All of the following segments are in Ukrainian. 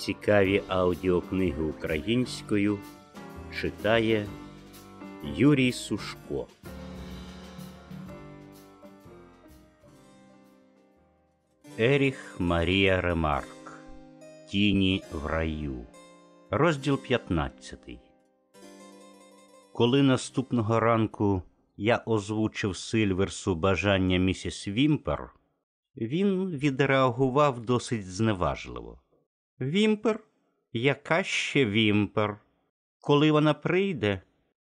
Цікаві аудіокниги українською читає Юрій Сушко. Еріх Марія Ремарк Тіні в раю. Розділ 15. Коли наступного ранку я озвучив Сильверсу бажання місіс Вімпер, він відреагував досить зневажливо. Вімпер? Яка ще вімпер? Коли вона прийде?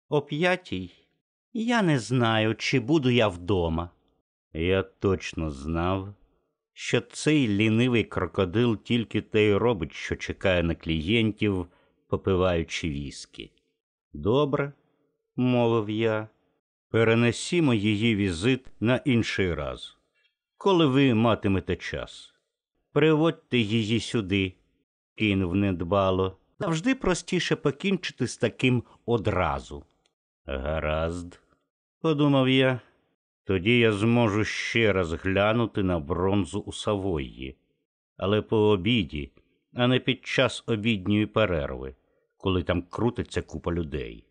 О п'ятій? Я не знаю, чи буду я вдома. Я точно знав, що цей лінивий крокодил тільки те й робить, що чекає на клієнтів, попиваючи віскі. Добре, мовив я, перенесімо її візит на інший раз, коли ви матимете час. Приводьте її сюди кинув недбало. Завжди простіше покінчити з таким одразу. Гаразд, подумав я, тоді я зможу ще раз глянути на бронзу у Савойї, але по обіді, а не під час обідньої перерви, коли там крутиться купа людей.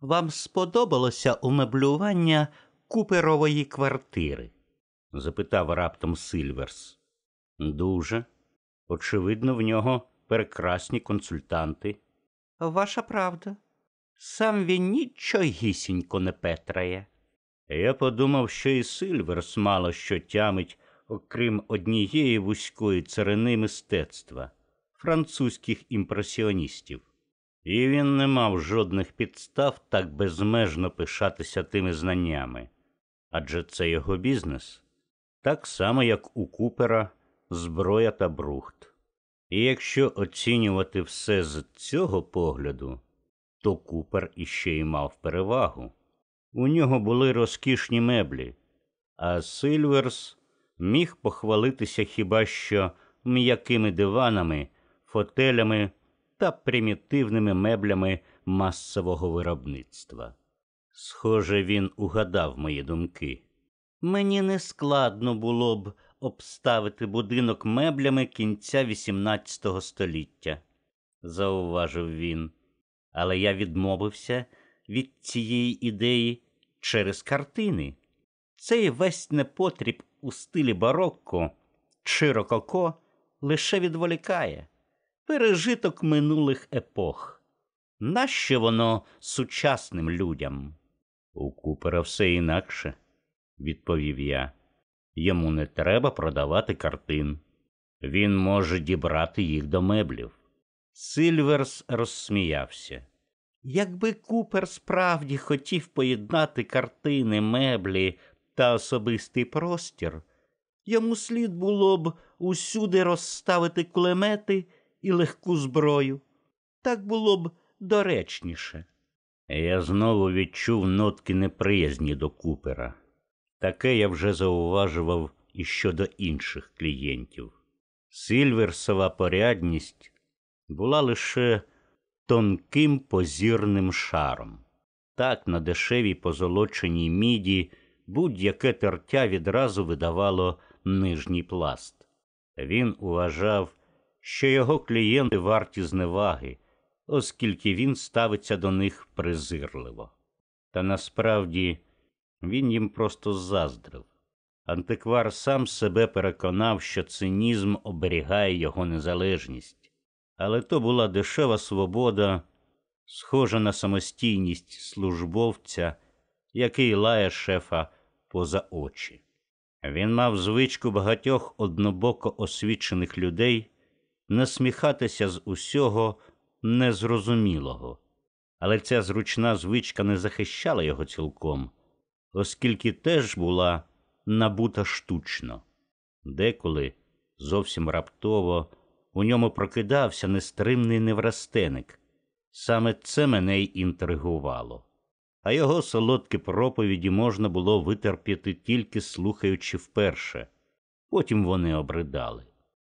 Вам сподобалося умеблювання куперової квартири? запитав раптом Сильверс. Дуже. Очевидно, в нього прекрасні консультанти. Ваша правда. Сам він нічогісінько не петрає. Я подумав, що і Сильверс мало що тямить, окрім однієї вузької царини мистецтва, французьких імпресіоністів. І він не мав жодних підстав так безмежно пишатися тими знаннями. Адже це його бізнес, так само, як у Купера, зброя та брухт. І якщо оцінювати все з цього погляду, то Купер іще й мав перевагу. У нього були розкішні меблі, а Сильверс міг похвалитися хіба що м'якими диванами, фотелями та примітивними меблями масового виробництва. Схоже, він угадав мої думки. Мені не складно було б обставити будинок меблями кінця XVIII століття, зауважив він. Але я відмовився від цієї ідеї через картини. Цей весь непотріб у стилі барокко чи рококо лише відволікає пережиток минулих епох. Нащо воно сучасним людям? У Купера все інакше, відповів я. Йому не треба продавати картин. Він може дібрати їх до меблів. Сильверс розсміявся. Якби Купер справді хотів поєднати картини, меблі та особистий простір, йому слід було б усюди розставити кулемети і легку зброю. Так було б доречніше. Я знову відчув нотки неприязні до Купера. Таке я вже зауважував і щодо інших клієнтів. Сильверсова порядність була лише тонким позірним шаром. Так на дешевій позолоченій міді будь-яке тертя відразу видавало нижній пласт. Він уважав, що його клієнти варті зневаги, оскільки він ставиться до них презирливо. Та насправді він їм просто заздрив. Антиквар сам себе переконав, що цинізм оберігає його незалежність, але то була дешева свобода, схожа на самостійність службовця, який лає шефа поза очі. Він мав звичку багатьох однобоко освічених людей насміхатися з усього незрозумілого, але ця зручна звичка не захищала його цілком оскільки теж була набута штучно. Деколи, зовсім раптово, у ньому прокидався нестримний неврастеник. Саме це мене й інтригувало. А його солодкі проповіді можна було витерпіти тільки слухаючи вперше, потім вони обридали.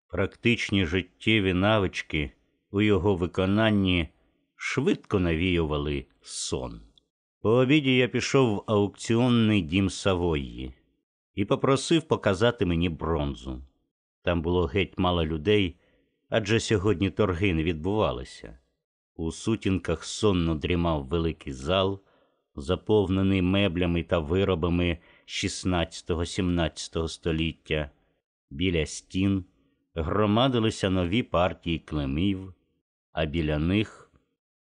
Практичні життєві навички у його виконанні швидко навіювали сон. По обіді я пішов в аукціонний дім Савойї і попросив показати мені бронзу. Там було геть мало людей, адже сьогодні торги не відбувалися. У сутінках сонно дрімав великий зал, заповнений меблями та виробами 16-17 століття. Біля стін громадилися нові партії клемів, а біля них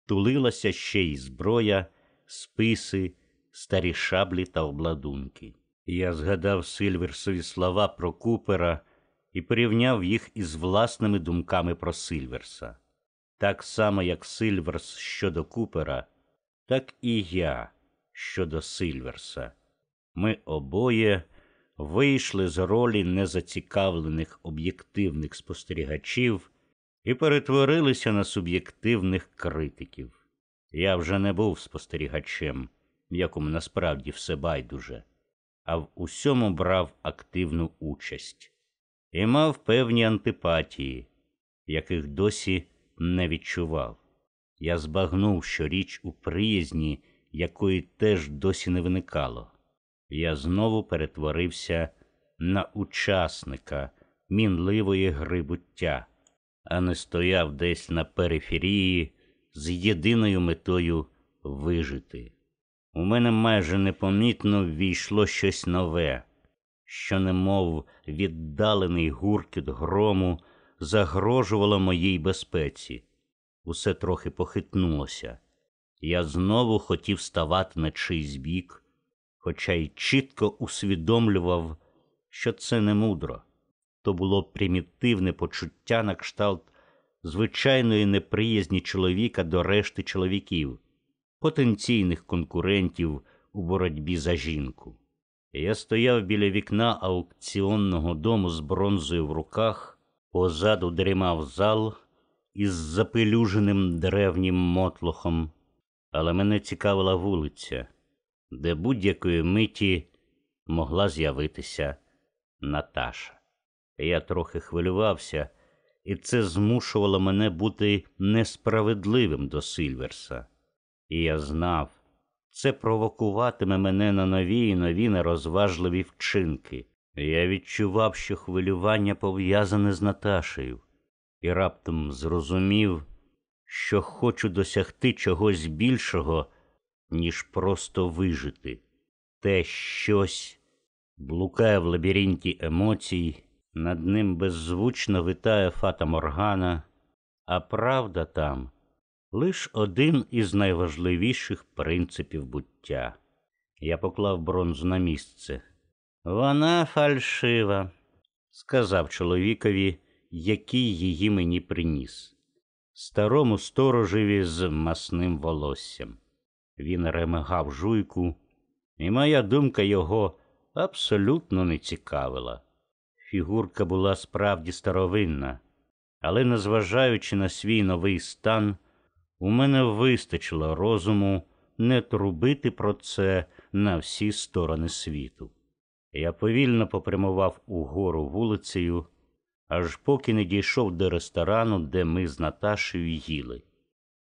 тулилася ще й зброя, списи, старі шаблі та обладунки. Я згадав Сильверсові слова про Купера і порівняв їх із власними думками про Сильверса. Так само, як Сильверс щодо Купера, так і я щодо Сильверса. Ми обоє вийшли з ролі незацікавлених об'єктивних спостерігачів і перетворилися на суб'єктивних критиків. Я вже не був спостерігачем, якому насправді все байдуже, а в усьому брав активну участь і мав певні антипатії, яких досі не відчував. Я збагнув, що річ у приязні, якої теж досі не виникало. Я знову перетворився на учасника мінливої гри буття, а не стояв десь на периферії з єдиною метою вижити. У мене майже непомітно ввійшло щось нове, що, немов віддалений гуркіт грому, загрожувало моїй безпеці. Усе трохи похитнулося. Я знову хотів ставати на чийсь бік, хоча й чітко усвідомлював, що це не мудро. То було примітивне почуття на кшталт звичайної неприязні чоловіка до решти чоловіків, потенційних конкурентів у боротьбі за жінку. Я стояв біля вікна аукціонного дому з бронзою в руках, позаду дрімав зал із запелюженим древнім мотлохом, але мене цікавила вулиця, де будь-якої миті могла з'явитися Наташа. Я трохи хвилювався, і це змушувало мене бути несправедливим до Сильверса. І я знав, це провокуватиме мене на нові і нові нерозважливі вчинки. Я відчував, що хвилювання пов'язане з Наташею, і раптом зрозумів, що хочу досягти чогось більшого, ніж просто вижити. Те щось блукає в лабіринті емоцій, над ним беззвучно витає фата Моргана, а правда там лиш один із найважливіших принципів буття. Я поклав бронзу на місце. Вона фальшива, сказав чоловікові, який її мені приніс, старому сторожеві з масним волоссям. Він ремигав жуйку, і моя думка його абсолютно не цікавила. Фігурка була справді старовинна, але, незважаючи на свій новий стан, у мене вистачило розуму не трубити про це на всі сторони світу. Я повільно попрямував угору вулицею, аж поки не дійшов до ресторану, де ми з Наташею їли.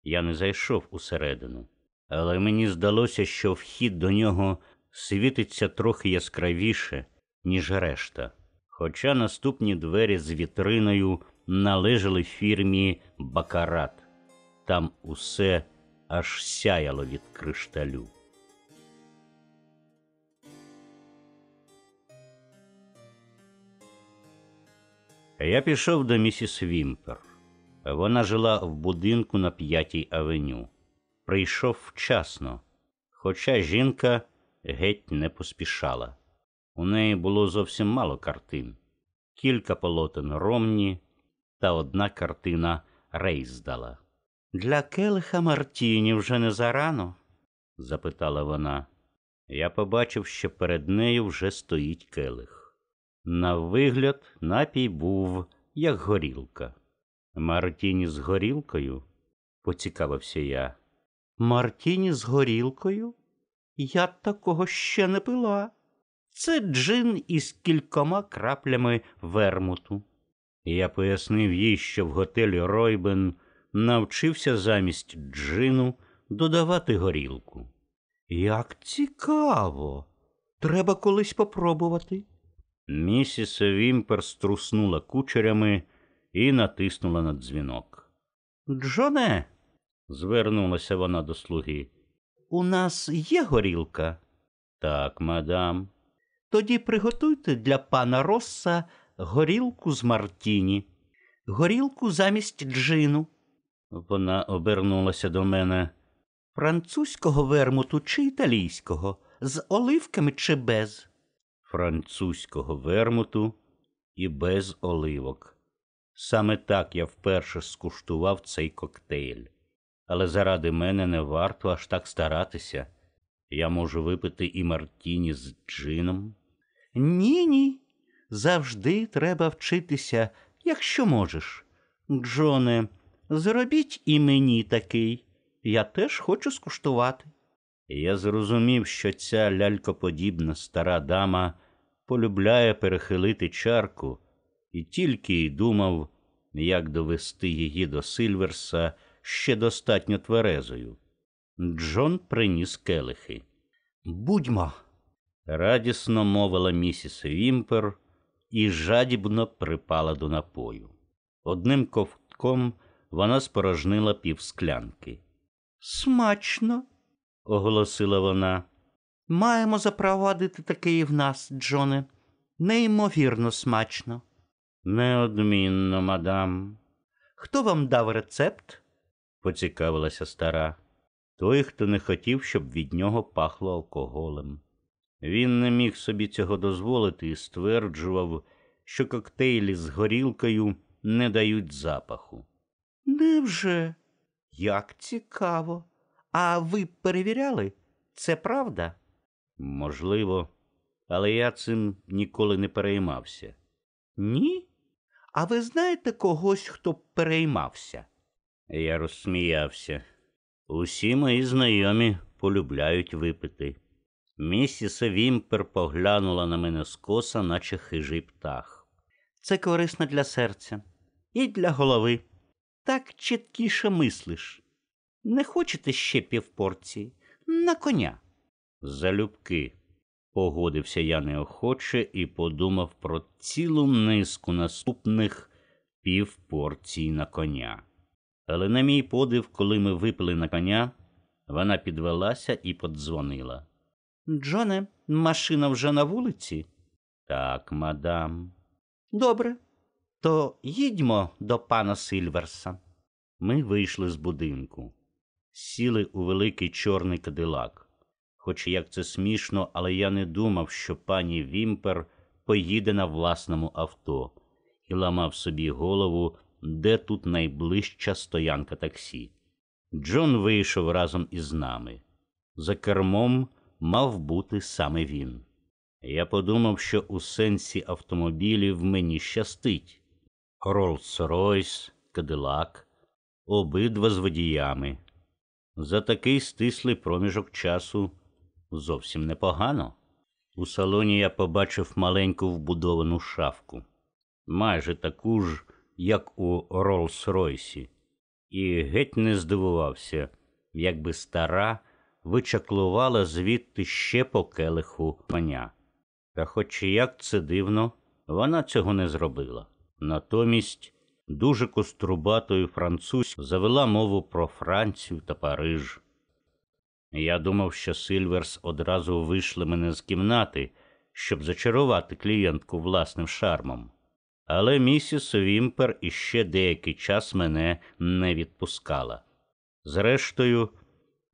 Я не зайшов усередину, але мені здалося, що вхід до нього світиться трохи яскравіше, ніж решта. Хоча наступні двері з вітриною належали фірмі Бакарат. Там усе аж сяяло від кришталю. Я пішов до місіс Вімпер. Вона жила в будинку на п'ятій авеню. Прийшов вчасно, хоча жінка геть не поспішала. У неї було зовсім мало картин, кілька полотен Ромні та одна картина Рейздала. Для келиха Мартіні вже не зарано? запитала вона. Я побачив, що перед нею вже стоїть келих. На вигляд, напій був, як горілка. Мартіні з горілкою? поцікавився я. Мартіні з горілкою? Я такого ще не пила. Це джин із кількома краплями вермуту. Я пояснив їй, що в готелі Ройбен навчився замість джину додавати горілку. Як цікаво, треба колись попробувати. Місіс Вімпер струснула кучерями і натиснула на дзвінок. Джоне, звернулася вона до слуги. У нас є горілка? Так, мадам. Тоді приготуйте для пана Росса горілку з Мартіні, горілку замість джину. Вона обернулася до мене. Французького вермуту чи італійського, з оливками чи без? Французького вермуту і без оливок. Саме так я вперше скуштував цей коктейль. Але заради мене не варто аж так старатися. Я можу випити і Мартіні з джином. Ні, ні. Завжди треба вчитися, якщо можеш. Джоне, зробіть і мені такий. Я теж хочу скуштувати. Я зрозумів, що ця лялькоподібна стара дама полюбляє перехилити чарку, і тільки й думав, як довести її до Сильверса ще достатньо тверезою. Джон приніс келихи. Будьмо, радісно мовила місіс Вімпер і жадібно припала до напою. Одним ковтком вона спорожнила півсклянки. Смачно, оголосила вона. Маємо запровадити таке і в нас, Джоне. Неймовірно смачно. Неодмінно, мадам. Хто вам дав рецепт? поцікавилася стара. Той, хто не хотів, щоб від нього пахло алкоголем. Він не міг собі цього дозволити і стверджував, що коктейлі з горілкою не дають запаху. Невже? Як цікаво. А ви перевіряли? Це правда? Можливо, але я цим ніколи не переймався. Ні? А ви знаєте когось, хто переймався? Я розсміявся. Усі мої знайомі полюбляють випити. Місіс Вімпер поглянула на мене скоса, наче хижий птах. Це корисно для серця і для голови. Так чіткіше мислиш. Не хочете ще півпорції? На коня. Залюбки, погодився я неохоче і подумав про цілу низку наступних півпорцій на коня. Але на мій подив, коли ми випили на коня, вона підвелася і подзвонила. Джоне, машина вже на вулиці? Так, мадам. Добре, то їдьмо до пана Сильверса. Ми вийшли з будинку, сіли у великий чорний кадилак. Хоч як це смішно, але я не думав, що пані Вімпер поїде на власному авто і ламав собі голову, де тут найближча стоянка таксі. Джон вийшов разом із нами. За кермом мав бути саме він. Я подумав, що у сенсі автомобілів мені щастить. Роллс-Ройс, Кадилак, обидва з водіями. За такий стислий проміжок часу зовсім непогано. У салоні я побачив маленьку вбудовану шафку, майже таку ж, як у Роллс-Ройсі, і геть не здивувався, якби стара вичаклувала звідти ще по келиху коньяку. Та, хоч як це дивно, вона цього не зробила. Натомість дуже кострубатою французькою завела мову про Францію та Париж. Я думав, що Сильверс одразу вийшли мене з кімнати, щоб зачарувати клієнтку власним шармом. Але місіс Вімпер іще деякий час мене не відпускала. Зрештою,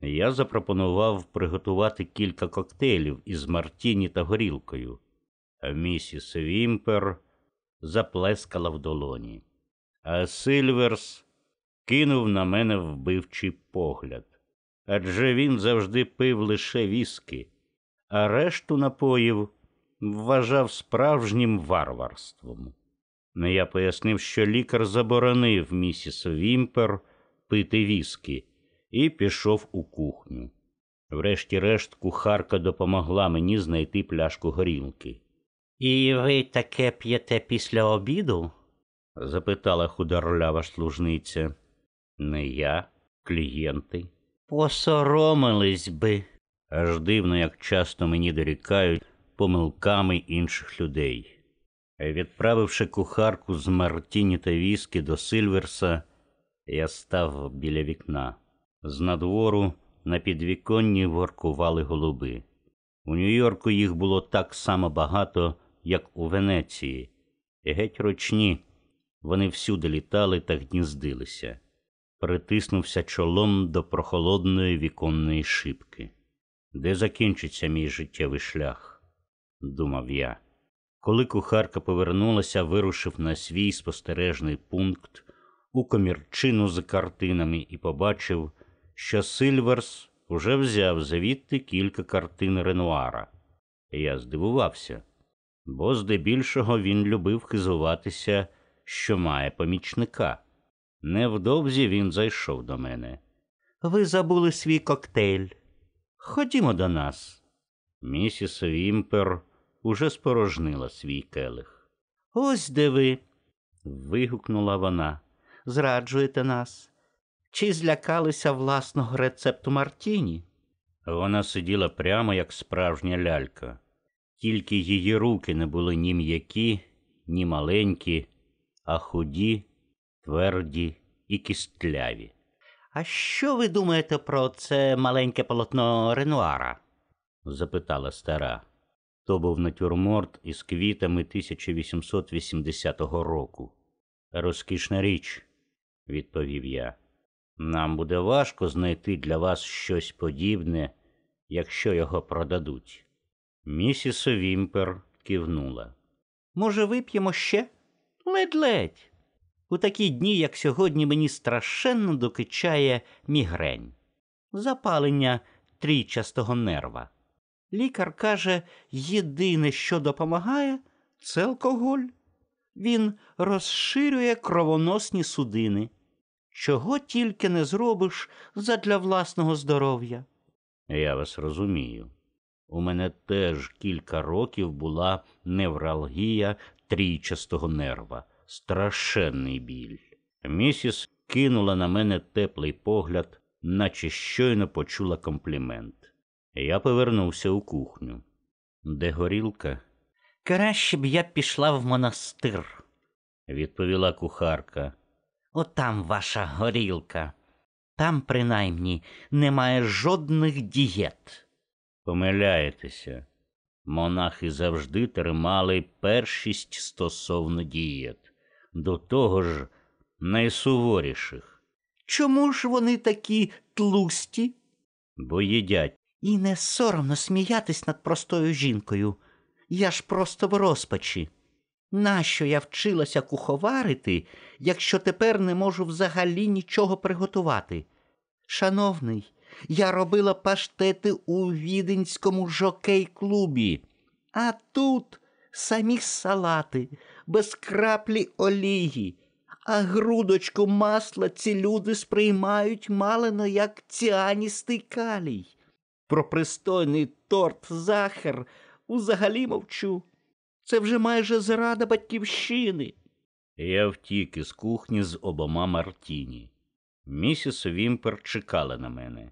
я запропонував приготувати кілька коктейлів із Мартіні та горілкою, а місіс Вімпер заплескала в долоні. А Сильверс кинув на мене вбивчий погляд. Адже він завжди пив лише віски, а решту напоїв вважав справжнім варварством. Я пояснив, що лікар заборонив місіс Вімпер пити віскі і пішов у кухню. Врешті-решт, кухарка допомогла мені знайти пляшку горілки. І ви таке п'єте після обіду? запитала худорлява служниця. Не я, клієнти. Посоромились би. Аж дивно, як часто мені дорікають помилками інших людей. Відправивши кухарку з Мартіні та віскі до Сильверса, я став біля вікна. З надвору на підвіконні воркували голуби. У Нью-Йорку їх було так само багато, як у Венеції, і геть ручні. Вони всюди літали та гніздилися. Притиснувся чолом до прохолодної віконної шибки. Де закінчиться мій життєвий шлях? думав я. Коли кухарка повернулася, вирушив на свій спостережний пункт у комірчину з картинами і побачив, що Сильверс уже взяв звідти кілька картин Ренуара. Я здивувався, бо здебільшого він любив хизуватися, що має помічника. Невдовзі він зайшов до мене. Ви забули свій коктейль. Ходімо до нас. Місіс Вімпер уже спорожнила свій келих. Ось де ви. вигукнула вона. Зраджуєте нас. Чи злякалися власного рецепту Мартіні? Вона сиділа прямо, як справжня лялька, тільки її руки не були ні м'які, ні маленькі, а худі, тверді і кістляві. А що ви думаєте про це маленьке полотно Ренуара? запитала стара. То був натюрморт із квітами 1880 року. Розкішна річ, відповів я. Нам буде важко знайти для вас щось подібне, якщо його продадуть. Місіс Вімпер кивнула. Може, вип'ємо ще? Ледь-ледь. У такі дні, як сьогодні, мені страшенно докичає мігрень, запалення трійчастого нерва. Лікар каже, єдине, що допомагає, це алкоголь. Він розширює кровоносні судини. Чого тільки не зробиш задля власного здоров'я. Я вас розумію. У мене теж кілька років була невралгія трійчастого нерва, страшенний біль. Місіс кинула на мене теплий погляд, наче щойно почула комплімент. Я повернувся у кухню. Де горілка? Краще б я пішла в монастир, відповіла кухарка. Отам ваша горілка. Там, принаймні, немає жодних дієт. Помиляєтеся. Монахи завжди тримали першість стосовно дієт, до того ж найсуворіших. Чому ж вони такі тлусті? Бо їдять. І не соромно сміятись над простою жінкою. Я ж просто в розпачі. Нащо я вчилася куховарити, якщо тепер не можу взагалі нічого приготувати? Шановний, я робила паштети у віденському жокей-клубі, а тут самі салати, без краплі олії, а грудочку масла ці люди сприймають малено як ціаністий калій. Про пристойний торт захар узагалі мовчу. Це вже майже зрада батьківщини. Я втік із кухні з обома Мартіні. Місіс Вімпер чекала на мене.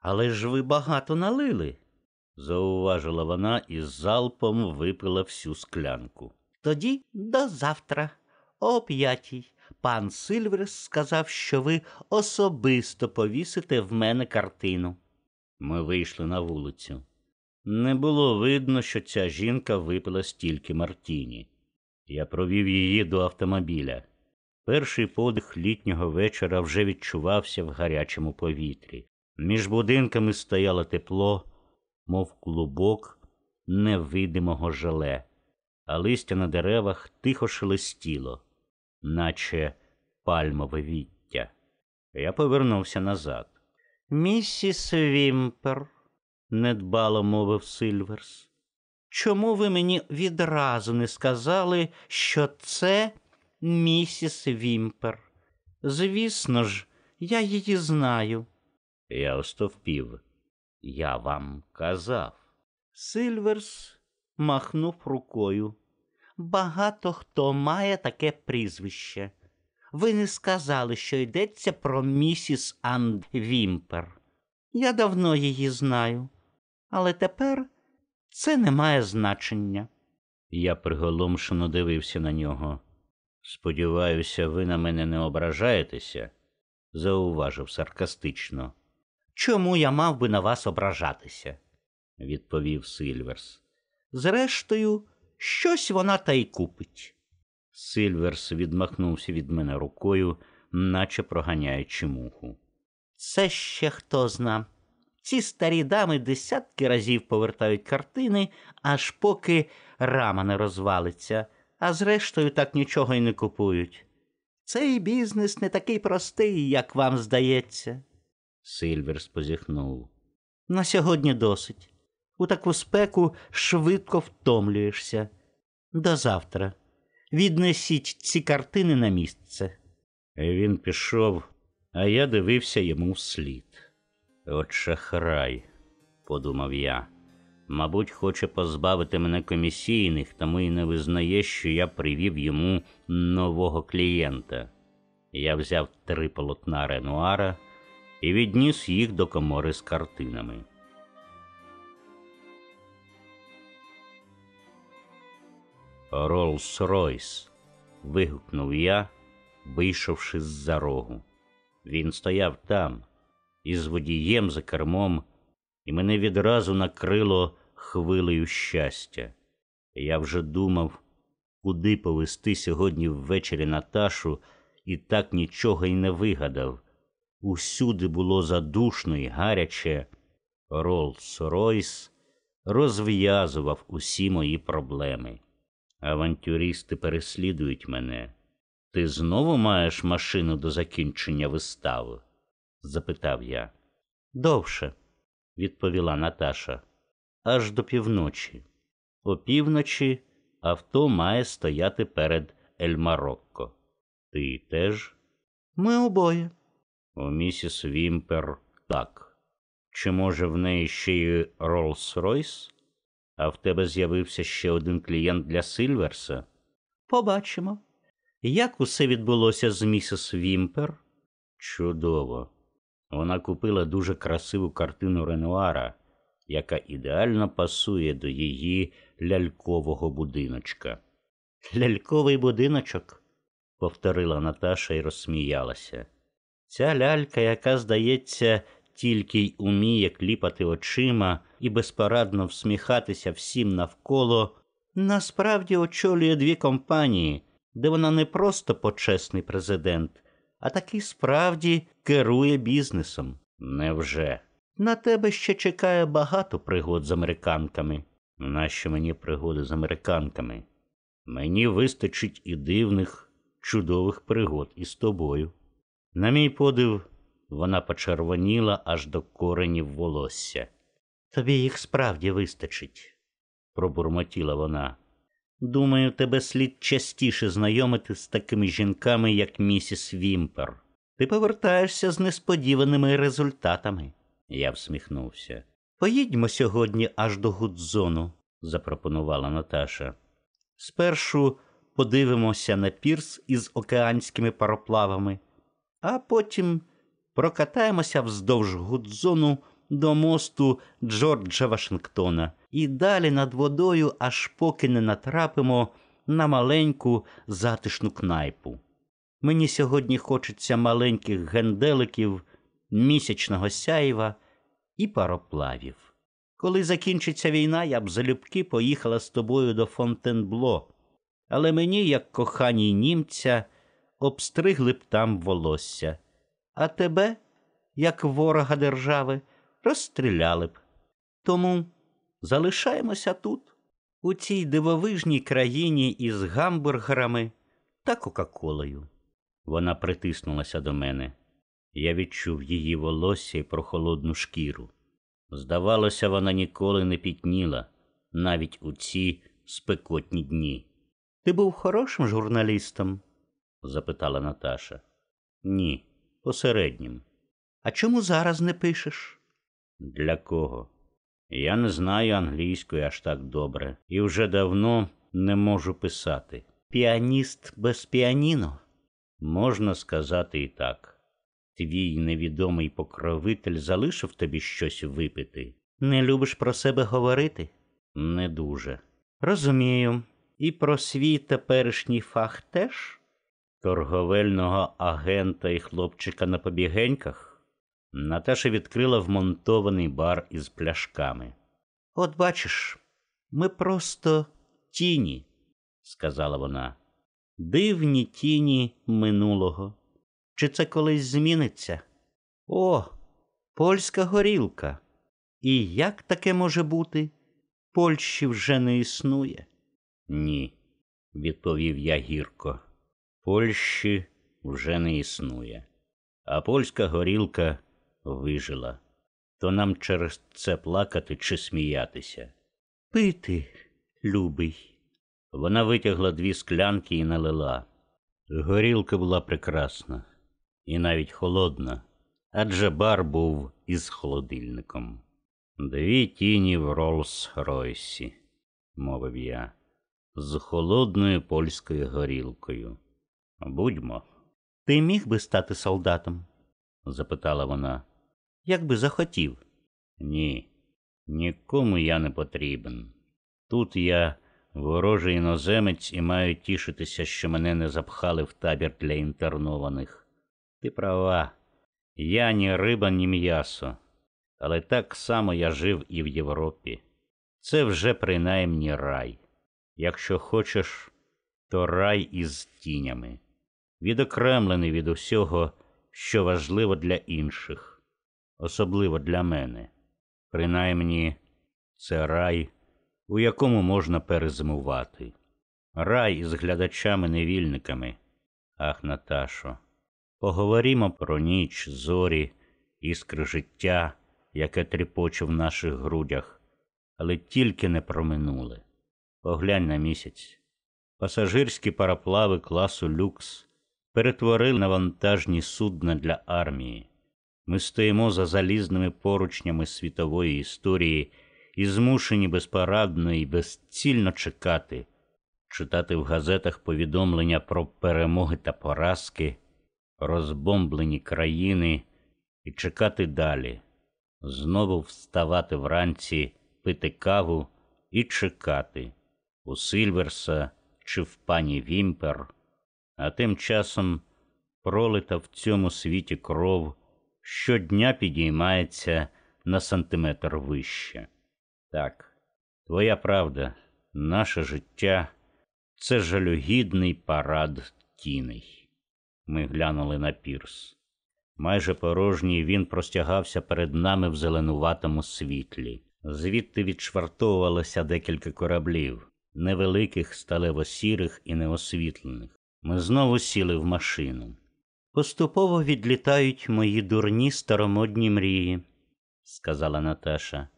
Але ж ви багато налили, зауважила вона і залпом випила всю склянку. Тоді до завтра, о п'ятій. Пан Сильверс сказав, що ви особисто повісите в мене картину. Ми вийшли на вулицю. Не було видно, що ця жінка випила стільки Мартіні. Я провів її до автомобіля. Перший подих літнього вечора вже відчувався в гарячому повітрі. Між будинками стояло тепло, мов клубок невидимого желе, а листя на деревах тихо шелестіло, наче пальмове віття. Я повернувся назад. Місіс Вімпер, недбало мовив Сильверс. Чому ви мені відразу не сказали, що це місіс Вімпер? Звісно ж, я її знаю. Я остовпів. Я вам казав. Сильверс махнув рукою. Багато хто має таке прізвище. Ви не сказали, що йдеться про місіс Анд Вімпер. Я давно її знаю, але тепер це не має значення. Я приголомшено дивився на нього. Сподіваюся, ви на мене не ображаєтеся, зауважив саркастично. Чому я мав би на вас ображатися? відповів Сильверс. Зрештою, щось вона та й купить. Сильверс відмахнувся від мене рукою, наче проганяючи муху. Це ще хто зна. Ці старі дами десятки разів повертають картини, аж поки рама не розвалиться, а зрештою так нічого й не купують. Цей бізнес не такий простий, як вам здається. Сильверс позіхнув. На сьогодні досить. У таку спеку швидко втомлюєшся. До завтра. Віднесіть ці картини на місце. Він пішов, а я дивився йому вслід. От шахрай, подумав я. Мабуть, хоче позбавити мене комісійних, тому й не визнає, що я привів йому нового клієнта. Я взяв три полотна Ренуара і відніс їх до комори з картинами. Роллс-Ройс. вигукнув я, вийшовши з-за рогу. Він стояв там, із водієм за кермом, і мене відразу накрило хвилею щастя. Я вже думав, куди повести сьогодні ввечері Наташу, і так нічого й не вигадав. Усюди було задушно і гаряче. Роллс-Ройс розв'язував усі мої проблеми. Авантюристи переслідують мене. Ти знову маєш машину до закінчення вистави? Запитав я. Довше, відповіла Наташа, аж до півночі. Опівночі авто має стояти перед Ель Марокко. Ти теж? Ми обоє. У місіс Вімпер так. Чи може в неї ще й Роллс-Ройс? А в тебе з'явився ще один клієнт для Сильверса? Побачимо. Як усе відбулося з місіс Вімпер? Чудово. Вона купила дуже красиву картину Ренуара, яка ідеально пасує до її лялькового будиночка. Ляльковий будиночок, повторила Наташа і розсміялася. Ця лялька, яка, здається, тільки й уміє кліпати очима і безпорадно всміхатися всім навколо, насправді очолює дві компанії, де вона не просто почесний президент, а таки справді керує бізнесом. Невже? На тебе ще чекає багато пригод з американками. Нащо мені пригоди з американками? Мені вистачить і дивних, чудових пригод із тобою. На мій подив, вона почервоніла аж до коренів волосся. Тобі їх справді вистачить, пробурмотіла вона. Думаю, тебе слід частіше знайомити з такими жінками, як місіс Вімпер. Ти повертаєшся з несподіваними результатами. Я всміхнувся. Поїдьмо сьогодні аж до Гудзону, запропонувала Наташа. Спершу подивимося на пірс із океанськими пароплавами, а потім прокатаємося вздовж Гудзону до мосту Джорджа Вашингтона і далі над водою, аж поки не натрапимо на маленьку затишну кнайпу. Мені сьогодні хочеться маленьких генделиків, місячного сяєва і пароплавів. Коли закінчиться війна, я б залюбки поїхала з тобою до Фонтенбло, але мені, як коханій німця, обстригли б там волосся, а тебе, як ворога держави, розстріляли б. Тому залишаємося тут, у цій дивовижній країні із гамбургерами та Кока-Колою. Вона притиснулася до мене. Я відчув її волосся і прохолодну шкіру. Здавалося, вона ніколи не пітніла, навіть у ці спекотні дні. Ти був хорошим журналістом? запитала Наташа. Ні, посереднім. А чому зараз не пишеш? Для кого? Я не знаю англійської аж так добре і вже давно не можу писати. Піаніст без піаніно? Можна сказати і так. Твій невідомий покровитель залишив тобі щось випити. Не любиш про себе говорити? Не дуже. Розумію. І про свій теперішній фах теж? Торговельного агента і хлопчика на побігеньках? Наташа відкрила вмонтований бар із пляшками. От бачиш, ми просто тіні, сказала вона. Дивні тіні минулого. Чи це колись зміниться? О, польська горілка. І як таке може бути? Польщі вже не існує. Ні, відповів я гірко. Польщі вже не існує, а польська горілка вижила. То нам через це плакати чи сміятися. Пити, любий. Вона витягла дві склянки і налила. Горілка була прекрасна і навіть холодна, адже бар був із холодильником. Дві тіні в Роллс Ройсі, мовив я, з холодною польською горілкою. Будьмо. Ти міг би стати солдатом? запитала вона. Як би захотів? Ні, нікому я не потрібен. Тут я ворожий іноземець і маю тішитися, що мене не запхали в табір для інтернованих. Ти права, я ні риба, ні м'ясо, але так само я жив і в Європі. Це вже принаймні рай. Якщо хочеш, то рай із тінями, відокремлений від усього, що важливо для інших, особливо для мене. Принаймні, це рай, у якому можна перезимувати. Рай із глядачами-невільниками. Ах, Наташо, поговоримо про ніч, зорі, іскри життя, яке тріпоче в наших грудях, але тільки не про минуле. Поглянь на місяць. Пасажирські пароплави класу люкс перетворили на вантажні судна для армії. Ми стоїмо за залізними поручнями світової історії і змушені безпарадно і безцільно чекати, читати в газетах повідомлення про перемоги та поразки, розбомблені країни і чекати далі, знову вставати вранці, пити каву і чекати у Сильверса чи в пані Вімпер, а тим часом пролита в цьому світі кров щодня підіймається на сантиметр вище. Так, твоя правда, наше життя це жалюгідний парад тіней. Ми глянули на пірс. Майже порожній він простягався перед нами в зеленуватому світлі. Звідти відшвартовувалося декілька кораблів, невеликих, сталево-сірих і неосвітлених. Ми знову сіли в машину. Поступово відлітають мої дурні старомодні мрії, сказала Наташа,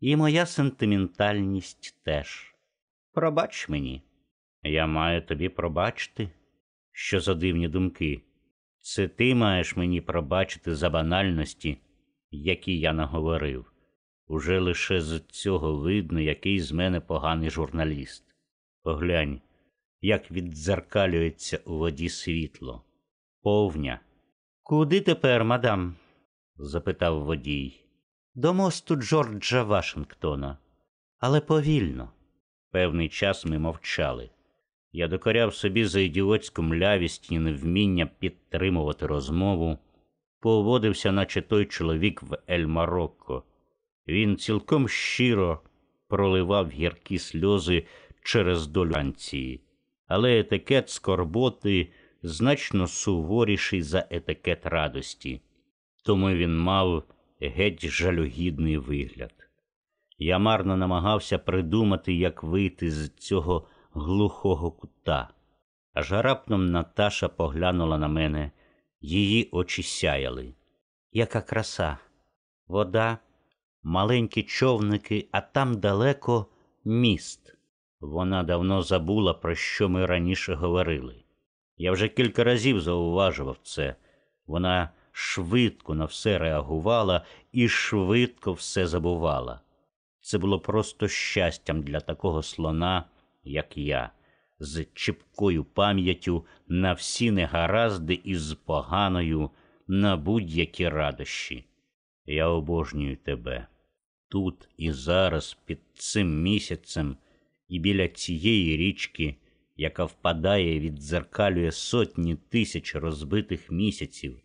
і моя сентиментальність теж. Пробач мені. Я маю тобі пробачити, що за дивні думки. Це ти маєш мені пробачити за банальності, які я наговорив. Уже лише з цього видно, який з мене поганий журналіст. Поглянь, як віддзеркалюється у воді світло. Повня. Куди тепер, мадам? запитав водій. До мосту Джорджа Вашингтона. Але повільно. Певний час ми мовчали. Я докоряв собі за ідіотську млявість і невміння підтримувати розмову, поводився, наче той чоловік в Ель Марокко. Він цілком щиро проливав гіркі сльози через долю Франції, але етикет скорботи значно суворіший за етикет радості, тому він мав геть жалюгідний вигляд. Я марно намагався придумати, як вийти з цього глухого кута, аж раптом Наташа поглянула на мене, її очі сяяли. Яка краса, вода, маленькі човники, а там далеко міст. Вона давно забула, про що ми раніше говорили. Я вже кілька разів зауважував це. Вона швидко на все реагувала і швидко все забувала. Це було просто щастям для такого слона, як я, з чіпкою пам'яттю на всі негаразди і з поганою на будь-які радощі. Я обожнюю тебе. Тут і зараз, під цим місяцем, і біля цієї річки, яка впадає і віддзеркалює сотні тисяч розбитих місяців,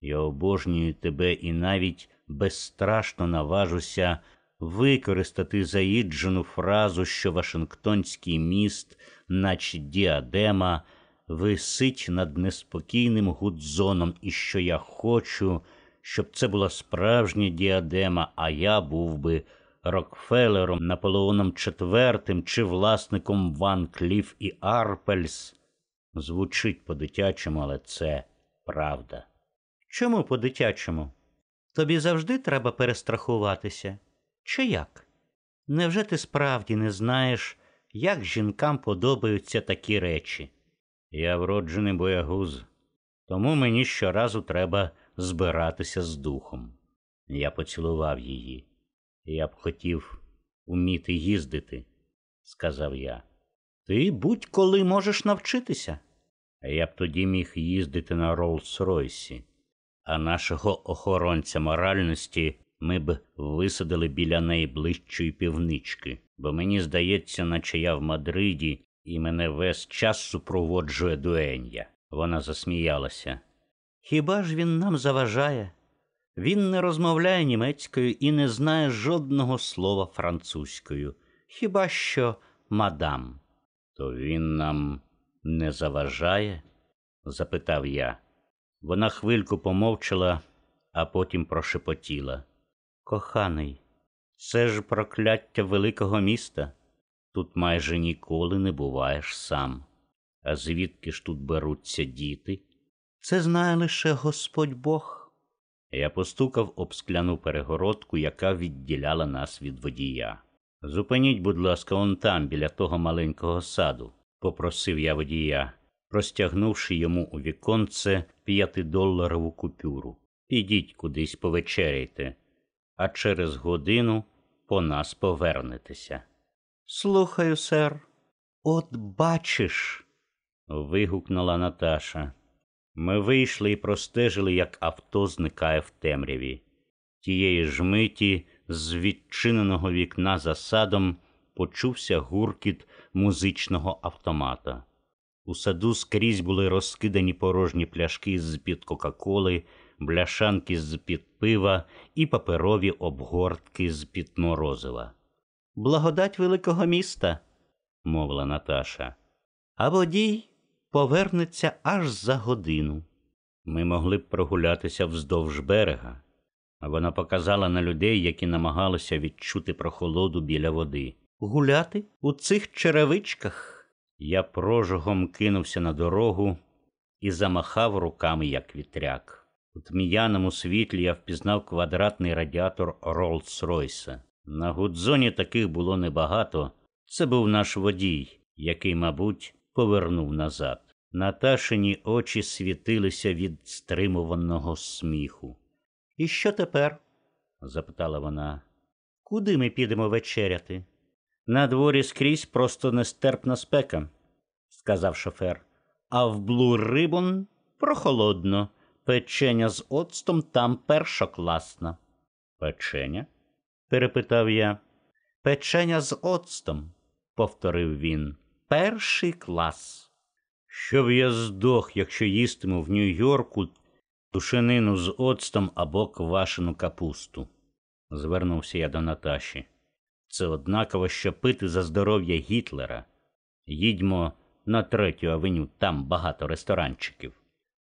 я обожнюю тебе і навіть безстрашно наважуся використати заїджену фразу, що Вашингтонський міст, наче діадема, висить над неспокійним гудзоном, і що я хочу, щоб це була справжня діадема, а я був би. Рокфеллером, Наполеоном IV чи власником Ван Кліф і Арпельс. Звучить по-дитячому, але це правда. Чому по-дитячому? Тобі завжди треба перестрахуватися? Чи як? Невже ти справді не знаєш, як жінкам подобаються такі речі? Я вроджений боягуз, тому мені щоразу треба збиратися з духом. Я поцілував її. Я б хотів уміти їздити, сказав я. Ти будь-коли можеш навчитися. А я б тоді міг їздити на Роллс-Ройсі, а нашого охоронця моральності ми б висадили біля найближчої півнички, бо мені здається, наче я в Мадриді, і мене весь час супроводжує дуенья. Вона засміялася. Хіба ж він нам заважає? Він не розмовляє німецькою і не знає жодного слова французькою, хіба що мадам. То він нам не заважає? запитав я. Вона хвильку помовчала, а потім прошепотіла. Коханий, це ж прокляття великого міста. Тут майже ніколи не буваєш сам. А звідки ж тут беруться діти? Це знає лише Господь Бог. Я постукав об скляну перегородку, яка відділяла нас від водія. Зупиніть, будь ласка, он там, біля того маленького саду, попросив я водія, простягнувши йому у віконце п'ятидоларову купюру. Підіть кудись повечеряйте, а через годину по нас повернетеся. Слухаю, сер. От бачиш. вигукнула Наташа. Ми вийшли і простежили, як авто зникає в темряві. Тієї ж миті з відчиненого вікна за садом почувся гуркіт музичного автомата. У саду скрізь були розкидані порожні пляшки з під Кока-Коли, бляшанки з під пива і паперові обгортки з під морозива. Благодать великого міста, мовила Наташа. А водій повернеться аж за годину. Ми могли б прогулятися вздовж берега, а вона показала на людей, які намагалися відчути прохолоду біля води. Гуляти у цих черевичках. Я прожогом кинувся на дорогу і замахав руками, як вітряк. У тміяному світлі я впізнав квадратний радіатор Роллс-Ройса. На гудзоні таких було небагато. Це був наш водій, який, мабуть, повернув назад. Наташині очі світилися від стримуваного сміху. І що тепер? запитала вона. Куди ми підемо вечеряти? На дворі скрізь просто нестерпна спека, сказав шофер. А в Блу Рибон прохолодно. Печеня з оцтом там першокласна. Печеня? перепитав я. Печеня з оцтом, повторив він. Перший клас. Щоб я здох, якщо їстиму в Нью-Йорку тушенину з оцтом або квашену капусту, звернувся я до Наташі. Це однаково що пити за здоров'я Гітлера. Їдьмо на третю авеню, там багато ресторанчиків.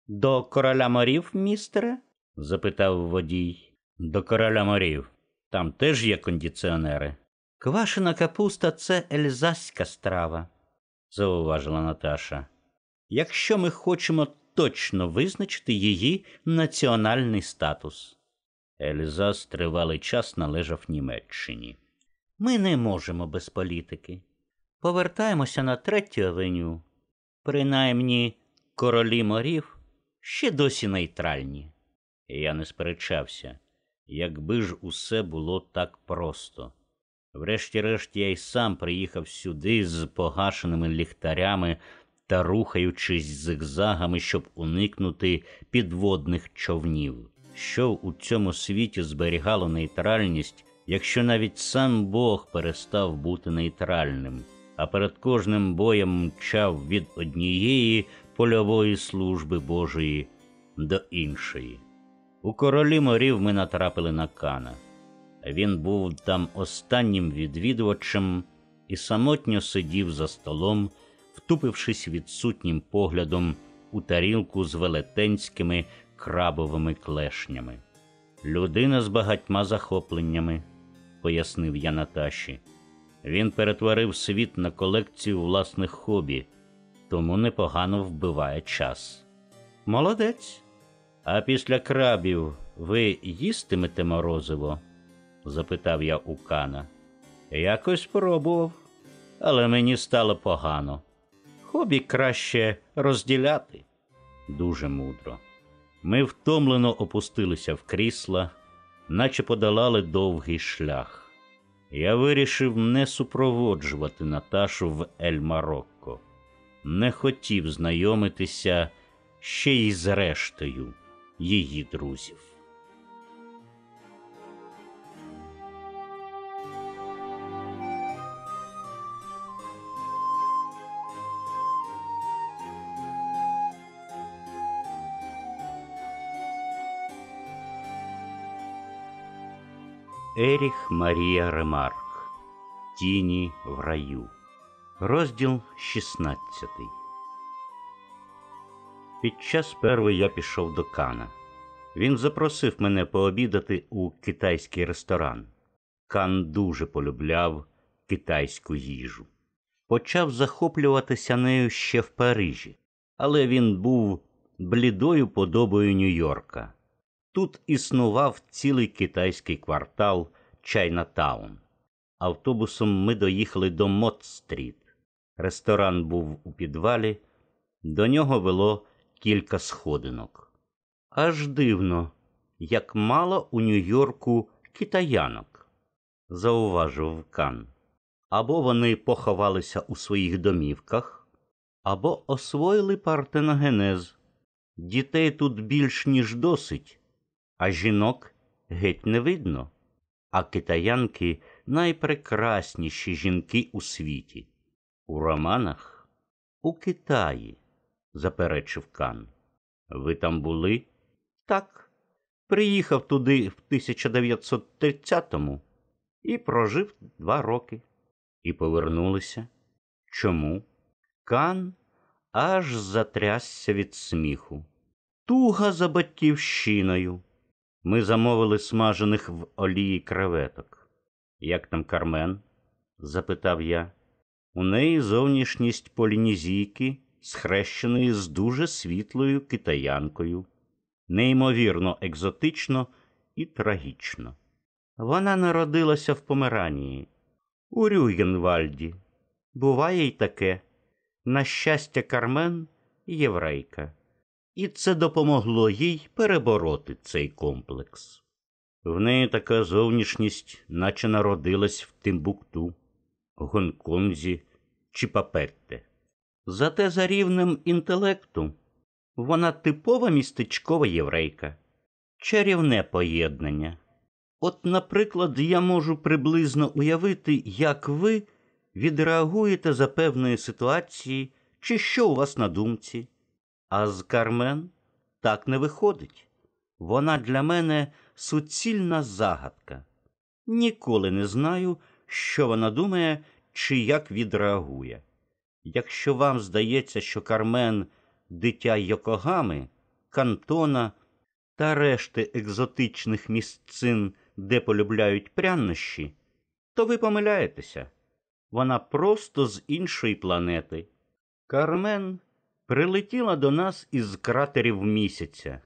До короля морів, містере? запитав водій. До короля морів. Там теж є кондиціонери. Квашена капуста це ельзаська страва, зауважила Наташа. Якщо ми хочемо точно визначити її національний статус. Ельзас тривалий час належав Німеччині. Ми не можемо без політики. Повертаємося на третю авеню. Принаймні, королі морів ще досі нейтральні. Я не сперечався, якби ж усе було так просто. Врешті-решт я й сам приїхав сюди з погашеними ліхтарями та рухаючись зигзагами, щоб уникнути підводних човнів. Що у цьому світі зберігало нейтральність, якщо навіть сам Бог перестав бути нейтральним, а перед кожним боєм мчав від однієї польової служби Божої до іншої. У королі морів ми натрапили на Кана. Він був там останнім відвідувачем і самотньо сидів за столом, втупившись відсутнім поглядом у тарілку з велетенськими крабовими клешнями. Людина з багатьма захопленнями, пояснив я Наташі. Він перетворив світ на колекцію власних хобі, тому непогано вбиває час. Молодець. А після крабів ви їстимете морозиво? Запитав я у Кана. Якось пробував, але мені стало погано. Хобі краще розділяти. Дуже мудро. Ми втомлено опустилися в крісла, наче подолали довгий шлях. Я вирішив не супроводжувати Наташу в Ель Марокко, не хотів знайомитися ще й з рештою її друзів. Еріх Марія Ремарк Тіні в раю. Розділ 16 Під час перви я пішов до Кана. Він запросив мене пообідати у китайський ресторан. Кан дуже полюбляв китайську їжу. Почав захоплюватися нею ще в Парижі, але він був блідою подобою Нью-Йорка. Тут існував цілий китайський квартал Чайнатаун. Автобусом ми доїхали до Мот-стріт. Ресторан був у підвалі, до нього вело кілька сходинок. Аж дивно, як мало у Нью-Йорку китаянок, зауважив Кан. Або вони поховалися у своїх домівках, або освоїли партеногенез. Дітей тут більш ніж досить а жінок геть не видно, а китаянки найпрекрасніші жінки у світі. У романах у Китаї, заперечив Кан. Ви там були? Так. Приїхав туди в 1930-му і прожив два роки. І повернулися. Чому? Кан аж затрясся від сміху. Туга за батьківщиною. Ми замовили смажених в олії креветок. Як там Кармен? запитав я. У неї зовнішність полінізійки, схрещеної з дуже світлою китаянкою, неймовірно екзотично і трагічно. Вона народилася в Померанії, у Рюгенвальді. Буває й таке. На щастя, Кармен єврейка і це допомогло їй перебороти цей комплекс. В неї така зовнішність, наче народилась в Тимбукту, Гонконзі чи Папетте. Зате за рівнем інтелекту вона типова містечкова єврейка, чарівне поєднання. От, наприклад, я можу приблизно уявити, як ви відреагуєте за певної ситуації, чи що у вас на думці. А з Кармен так не виходить. Вона для мене суцільна загадка. Ніколи не знаю, що вона думає чи як відреагує. Якщо вам здається, що Кармен дитя Йокогами, Кантона та решти екзотичних місцин, де полюбляють прянощі, то ви помиляєтеся. Вона просто з іншої планети. Кармен прилетіла до нас із кратерів місяця,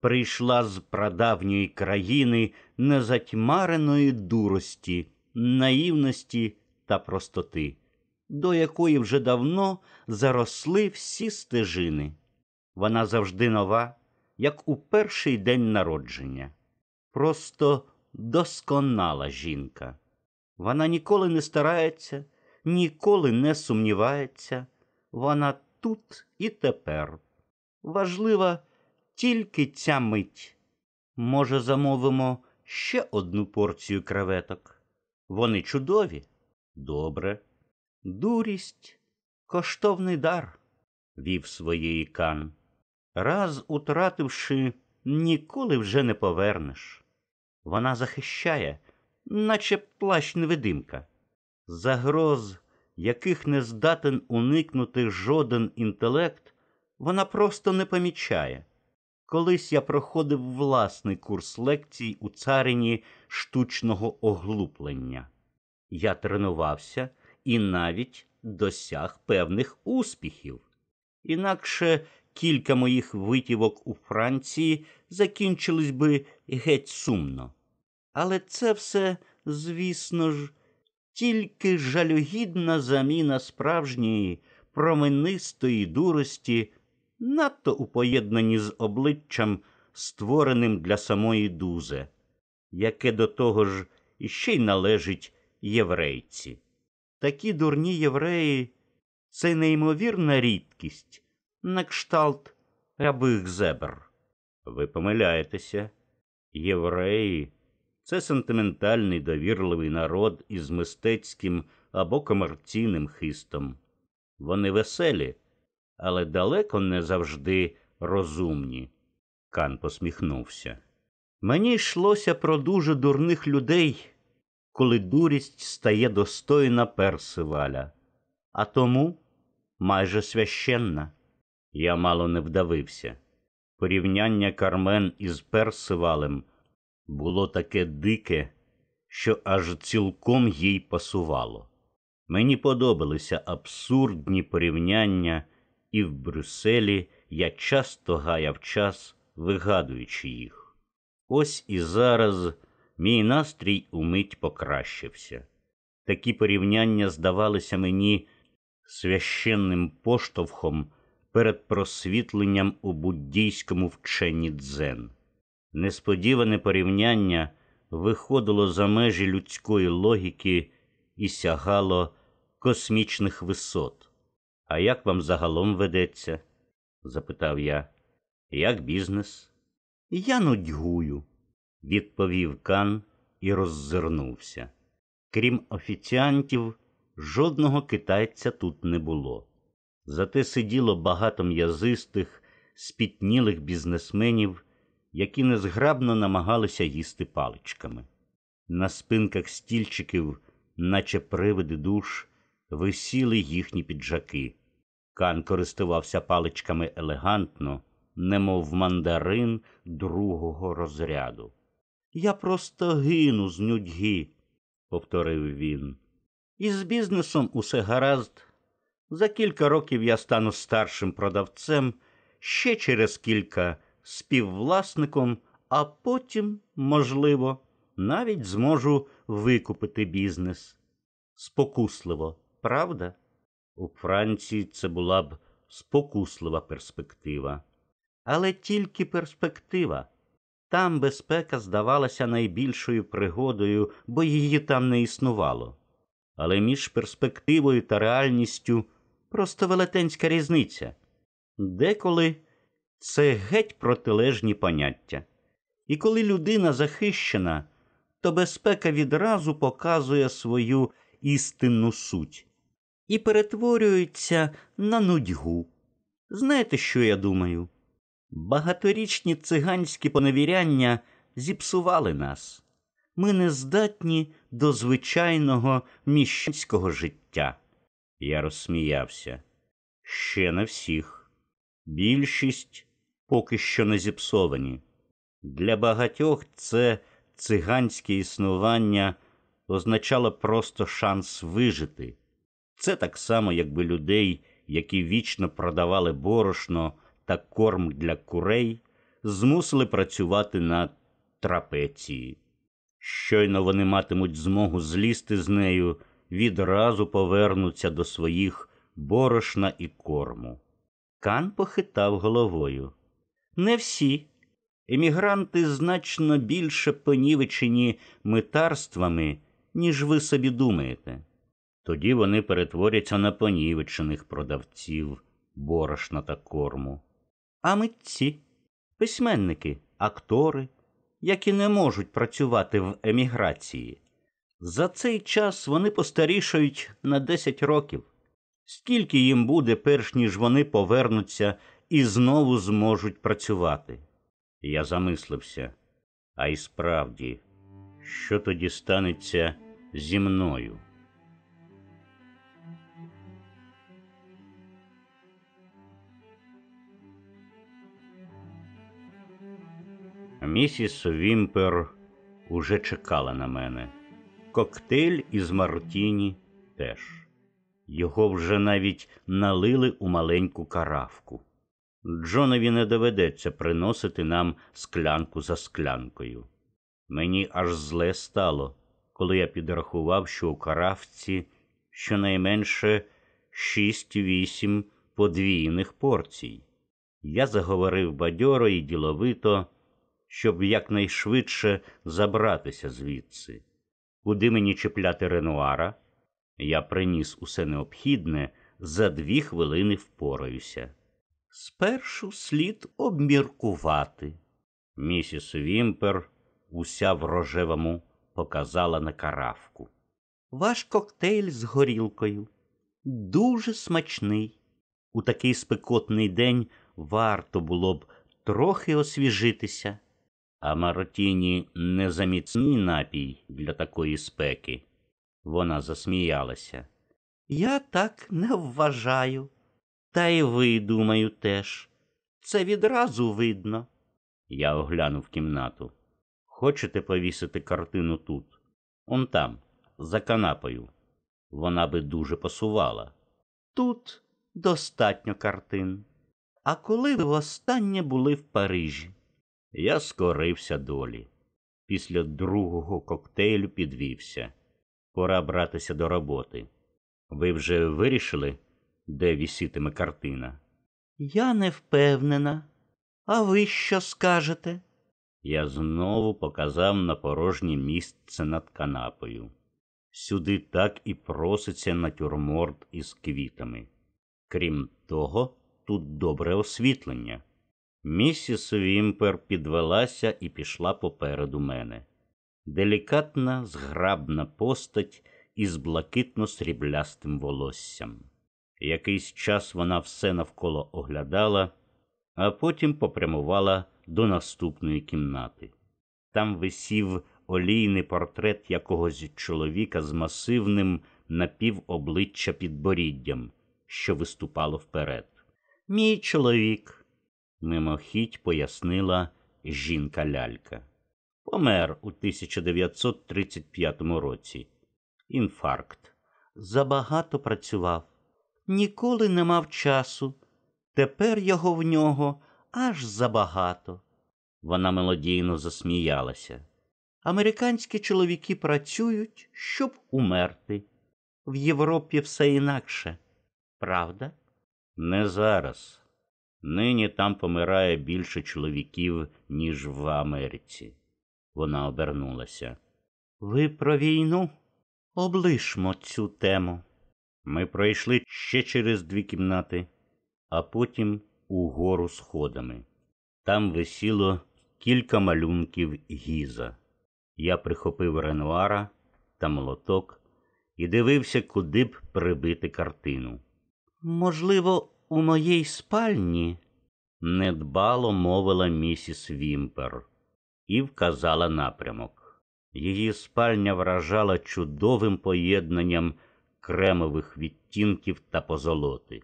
прийшла з прадавньої країни незатьмареної дурості, наївності та простоти, до якої вже давно заросли всі стежини. Вона завжди нова, як у перший день народження. Просто досконала жінка. Вона ніколи не старається, ніколи не сумнівається. Вона тут і тепер. Важлива тільки ця мить. Може, замовимо ще одну порцію креветок? Вони чудові? Добре. Дурість коштовний дар, вів своєї кан. Раз утративши, ніколи вже не повернеш. Вона захищає, наче плащ невидимка, загроз, яких не здатен уникнути жоден інтелект, вона просто не помічає. Колись я проходив власний курс лекцій у царині штучного оглуплення. Я тренувався і навіть досяг певних успіхів. Інакше кілька моїх витівок у Франції закінчились би геть сумно. Але це все, звісно ж, тільки жалюгідна заміна справжньої променистої дурості, надто у поєднанні з обличчям, створеним для самої дузе, яке до того ж іще й належить єврейці. Такі дурні євреї це неймовірна рідкість, на кшталт рябих зебр. Ви помиляєтеся, євреї це сентиментальний довірливий народ із мистецьким або комерційним хистом. Вони веселі, але далеко не завжди розумні. Кан посміхнувся. Мені йшлося про дуже дурних людей, коли дурість стає достойна Персиваля, а тому майже священна. Я мало не вдавився. Порівняння Кармен із Персивалем було таке дике, що аж цілком їй пасувало. Мені подобалися абсурдні порівняння, і в Брюсселі я часто гаяв час, вигадуючи їх. Ось і зараз мій настрій умить покращився. Такі порівняння здавалися мені священним поштовхом перед просвітленням у буддійському вченні дзен. Несподіване порівняння виходило за межі людської логіки і сягало космічних висот. А як вам загалом ведеться? запитав я. Як бізнес? Я нудьгую, відповів Кан і роззирнувся. Крім офіціантів, жодного китайця тут не було. Зате сиділо багато м'язистих, спітнілих бізнесменів, які незграбно намагалися їсти паличками. На спинках стільчиків, наче привиди душ, висіли їхні піджаки. Кан користувався паличками елегантно, немов мандарин другого розряду. Я просто гину з нудьги, повторив він. Із бізнесом усе гаразд. За кілька років я стану старшим продавцем, ще через кілька співвласником, а потім, можливо, навіть зможу викупити бізнес. Спокусливо, правда? У Франції це була б спокуслива перспектива. Але тільки перспектива. Там безпека здавалася найбільшою пригодою, бо її там не існувало. Але між перспективою та реальністю просто велетенська різниця. Деколи це геть протилежні поняття. І коли людина захищена, то безпека відразу показує свою істинну суть і перетворюється на нудьгу. Знаєте, що я думаю? Багаторічні циганські поневіряння зіпсували нас. Ми не здатні до звичайного міщанського життя. Я розсміявся. Ще не всіх. Більшість поки що не зіпсовані. Для багатьох це циганське існування означало просто шанс вижити. Це так само, якби людей, які вічно продавали борошно та корм для курей, змусили працювати на трапеції. Щойно вони матимуть змогу злізти з нею, відразу повернуться до своїх борошна і корму. Кан похитав головою. Не всі. Емігранти значно більше понівечені митарствами, ніж ви собі думаєте. Тоді вони перетворяться на понівечених продавців борошна та корму. А митці, письменники, актори, які не можуть працювати в еміграції, За цей час вони постарішають на 10 років. Скільки їм буде, перш ніж вони повернуться і знову зможуть працювати? Я замислився, а й справді, що тоді станеться зі мною? Місіс Вімпер уже чекала на мене. Коктейль із Мартіні теж. Його вже навіть налили у маленьку каравку. Джонові не доведеться приносити нам склянку за склянкою. Мені аж зле стало, коли я підрахував, що у каравці щонайменше шість-вісім подвійних порцій. Я заговорив бадьоро і діловито, щоб якнайшвидше забратися звідси. Куди мені чіпляти ренуара? Я приніс усе необхідне, за дві хвилини впораюся. Спершу слід обміркувати. Місіс Вімпер, уся в рожевому, показала на каравку. Ваш коктейль з горілкою дуже смачний. У такий спекотний день варто було б трохи освіжитися, а Мартіні незаміцний напій для такої спеки. Вона засміялася. Я так не вважаю. Та й ви, думаю, теж. Це відразу видно. Я оглянув кімнату. Хочете повісити картину тут? Он там, за канапою. Вона би дуже пасувала. Тут достатньо картин. А коли ви востаннє були в Парижі? Я скорився долі. Після другого коктейлю підвівся. Пора братися до роботи. Ви вже вирішили, де вісітиме картина? Я не впевнена. А ви що скажете? Я знову показав на порожнє місце над канапою. Сюди так і проситься натюрморт із квітами. Крім того, тут добре освітлення. Місіс Вімпер підвелася і пішла попереду мене. Делікатна, зграбна постать із блакитно сріблястим волоссям. Якийсь час вона все навколо оглядала, а потім попрямувала до наступної кімнати. Там висів олійний портрет якогось чоловіка з масивним напівобличчя підборіддям, що виступало вперед. Мій чоловік, мимохідь пояснила жінка лялька. Помер у 1935 році. Інфаркт. Забагато працював. Ніколи не мав часу. Тепер його в нього аж забагато. Вона мелодійно засміялася. Американські чоловіки працюють, щоб умерти. В Європі все інакше. Правда? Не зараз. Нині там помирає більше чоловіків, ніж в Америці. Вона обернулася. Ви про війну? Облишмо цю тему. Ми пройшли ще через дві кімнати, а потім угору сходами. Там висіло кілька малюнків гіза. Я прихопив ренуара та молоток і дивився, куди б прибити картину. Можливо, у моїй спальні, недбало мовила місіс Вімпер і вказала напрямок. Її спальня вражала чудовим поєднанням кремових відтінків та позолоти.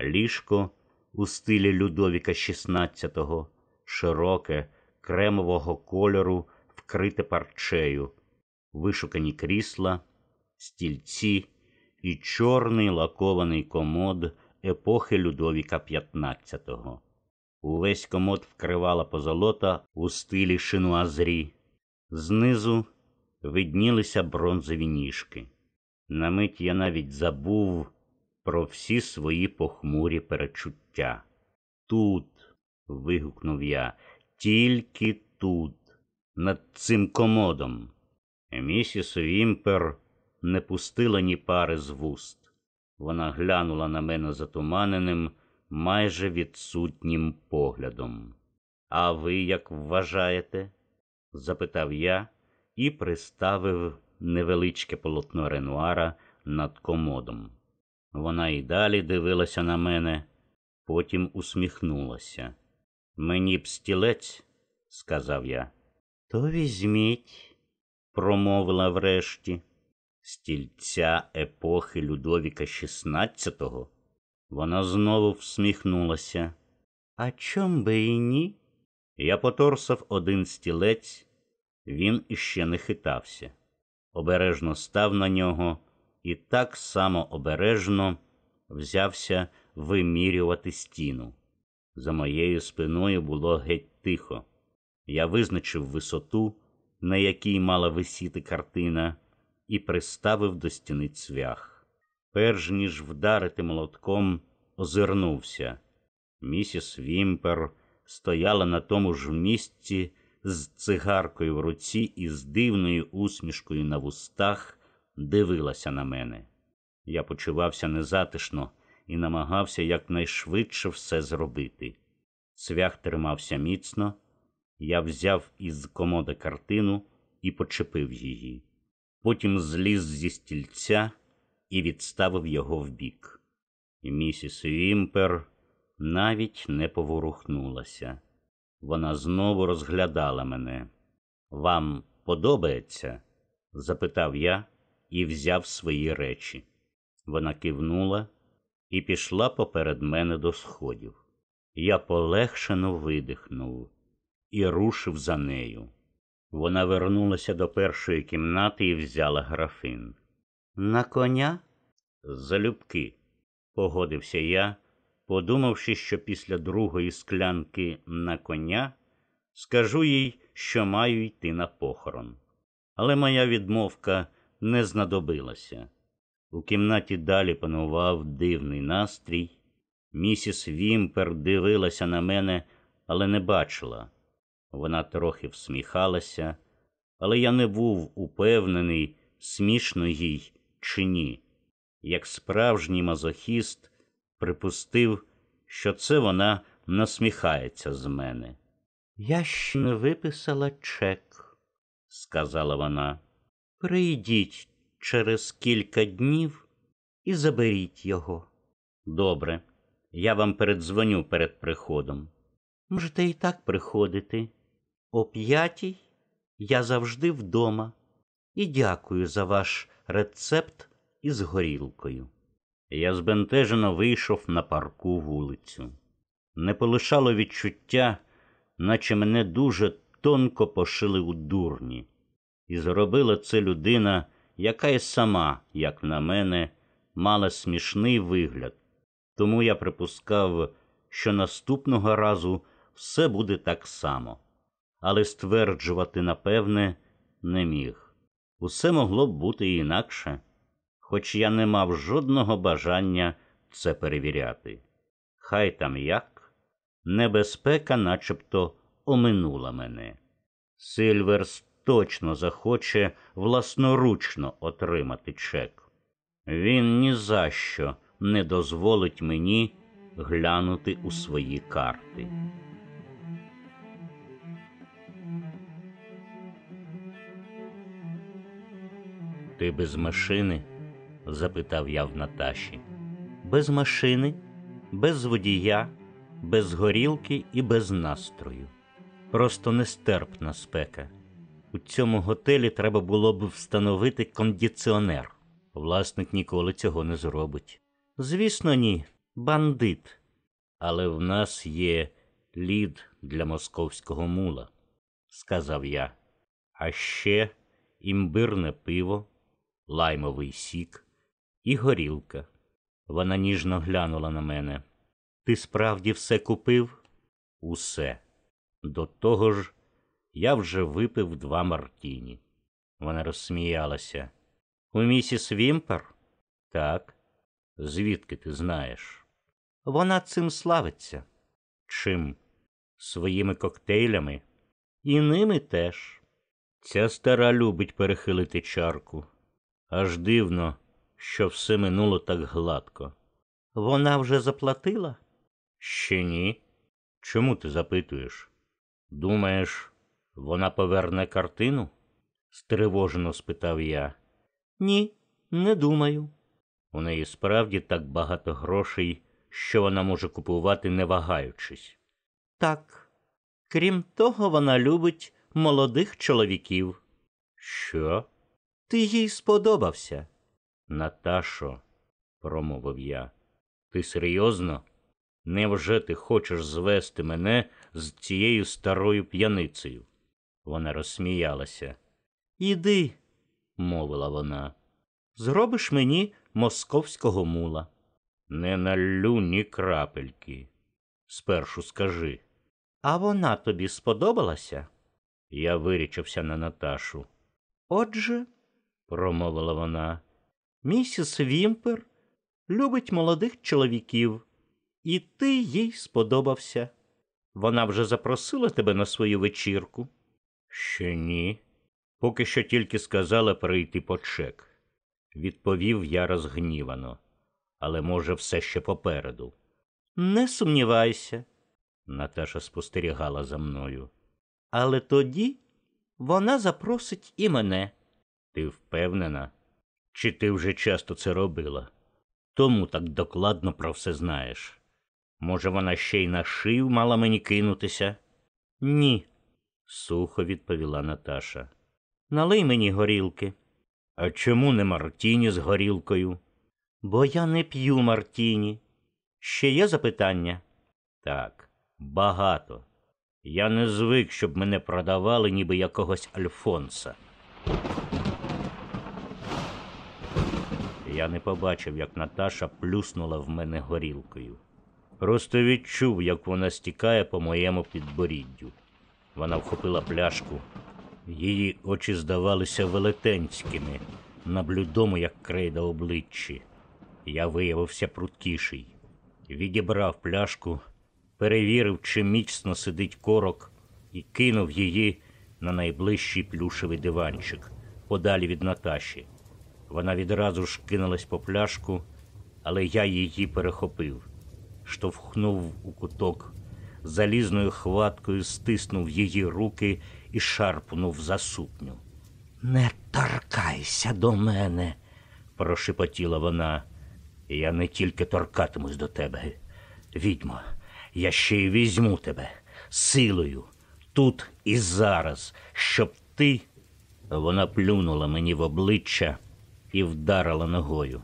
Ліжко у стилі Людовіка XVI, широке, кремового кольору, вкрите парчею, вишукані крісла, стільці і чорний лакований комод епохи Людовіка XV. Увесь комод вкривала позолота у стилі шинуазрі. Знизу виднілися бронзові ніжки. На мить я навіть забув про всі свої похмурі перечуття. Тут, вигукнув я, тільки тут, над цим комодом. Місіс Вімпер не пустила ні пари з вуст. Вона глянула на мене затуманеним, майже відсутнім поглядом. А ви як вважаєте? запитав я і приставив невеличке полотно ренуара над комодом. Вона й далі дивилася на мене, потім усміхнулася. Мені б стілець, сказав я. То візьміть, промовила врешті, стільця епохи Людовіка XVI. Вона знову всміхнулася. А чом би і ні? Я поторсав один стілець, він іще не хитався. Обережно став на нього і так само обережно взявся вимірювати стіну. За моєю спиною було геть тихо. Я визначив висоту, на якій мала висіти картина, і приставив до стіни цвях. Перш ніж вдарити молотком, озирнувся. Місіс Вімпер стояла на тому ж місці з цигаркою в руці і з дивною усмішкою на вустах дивилася на мене. Я почувався незатишно і намагався якнайшвидше все зробити. Цвях тримався міцно, я взяв із комода картину і почепив її. Потім зліз зі стільця і відставив його вбік. Місіс Вімпер навіть не поворухнулася. Вона знову розглядала мене. Вам подобається? запитав я і взяв свої речі. Вона кивнула і пішла поперед мене до сходів. Я полегшено видихнув і рушив за нею. Вона вернулася до першої кімнати і взяла графин. На коня? Залюбки, погодився я, подумавши, що після другої склянки на коня скажу їй, що маю йти на похорон. Але моя відмовка не знадобилася. У кімнаті далі панував дивний настрій. Місіс Вімпер дивилася на мене, але не бачила. Вона трохи всміхалася, але я не був упевнений, смішно їй чи ні. Як справжній мазохіст припустив, що це вона насміхається з мене. Я ще не виписала чек, сказала вона. Прийдіть через кілька днів і заберіть його. Добре, я вам передзвоню перед приходом. Можете і так приходити. О п'ятій я завжди вдома і дякую за ваш рецепт із горілкою. Я збентежено вийшов на парку вулицю. Не полишало відчуття, наче мене дуже тонко пошили у дурні, і зробила це людина, яка й сама, як на мене, мала смішний вигляд. Тому я припускав, що наступного разу все буде так само, але стверджувати, напевне, не міг. Усе могло б бути інакше, хоч я не мав жодного бажання це перевіряти. Хай там як, небезпека начебто оминула мене. Сильверс точно захоче власноручно отримати чек. Він ні за що не дозволить мені глянути у свої карти. Ти без машини? Запитав я в Наташі. Без машини, без водія, без горілки і без настрою. Просто нестерпна спека. У цьому готелі треба було б встановити кондиціонер. Власник ніколи цього не зробить. Звісно, ні, бандит. Але в нас є лід для московського мула, сказав я. А ще імбирне пиво, лаймовий сік і горілка. Вона ніжно глянула на мене. Ти справді все купив? Усе. До того ж, я вже випив два мартіні. Вона розсміялася. У місіс Вімпер? Так. Звідки ти знаєш? Вона цим славиться. Чим? Своїми коктейлями? І ними теж. Ця стара любить перехилити чарку. Аж дивно, що все минуло так гладко. Вона вже заплатила? Ще ні. Чому ти запитуєш? Думаєш, вона поверне картину? стривожено спитав я. Ні, не думаю. У неї справді так багато грошей, що вона може купувати, не вагаючись. Так. Крім того, вона любить молодих чоловіків. Що? Ти їй сподобався. Наташо, промовив я, ти серйозно? Невже ти хочеш звести мене з цією старою п'яницею? Вона розсміялася. Іди, мовила вона. зробиш мені московського мула. Не налю ні крапельки. Спершу скажи. А вона тобі сподобалася? Я вирічився на Наташу. Отже, промовила вона. Місіс Вімпер любить молодих чоловіків, і ти їй сподобався. Вона вже запросила тебе на свою вечірку. Ще ні. Поки що тільки сказала прийти по чек. Відповів я розгнівано, але, може, все ще попереду. Не сумнівайся, Наташа спостерігала за мною. але тоді вона запросить і мене. Ти впевнена? Чи ти вже часто це робила? Тому так докладно про все знаєш. Може, вона ще й на шию мала мені кинутися? Ні, сухо відповіла Наташа. налий мені горілки, А чому не Мартіні з горілкою? бо я не п'ю Мартіні. Ще є запитання? Так, багато. Я не звик, щоб мене продавали, ніби якогось Альфонса. Я не побачив, як Наташа плюснула в мене горілкою. Просто відчув, як вона стікає по моєму підборіддю. Вона вхопила пляшку. Її очі здавалися велетенськими, на блюдому, як крейда обличчі. Я виявився пруткіший. Відібрав пляшку, перевірив, чи міцно сидить корок, і кинув її на найближчий плюшевий диванчик, подалі від Наташі. Вона відразу ж кинулась по пляшку, але я її перехопив, штовхнув у куток, залізною хваткою стиснув її руки і шарпнув за сукню. Не торкайся до мене, прошепотіла вона. Я не тільки торкатимусь до тебе, відьмо, я ще й візьму тебе силою, тут і зараз, щоб ти. Вона плюнула мені в обличчя і вдарила ногою.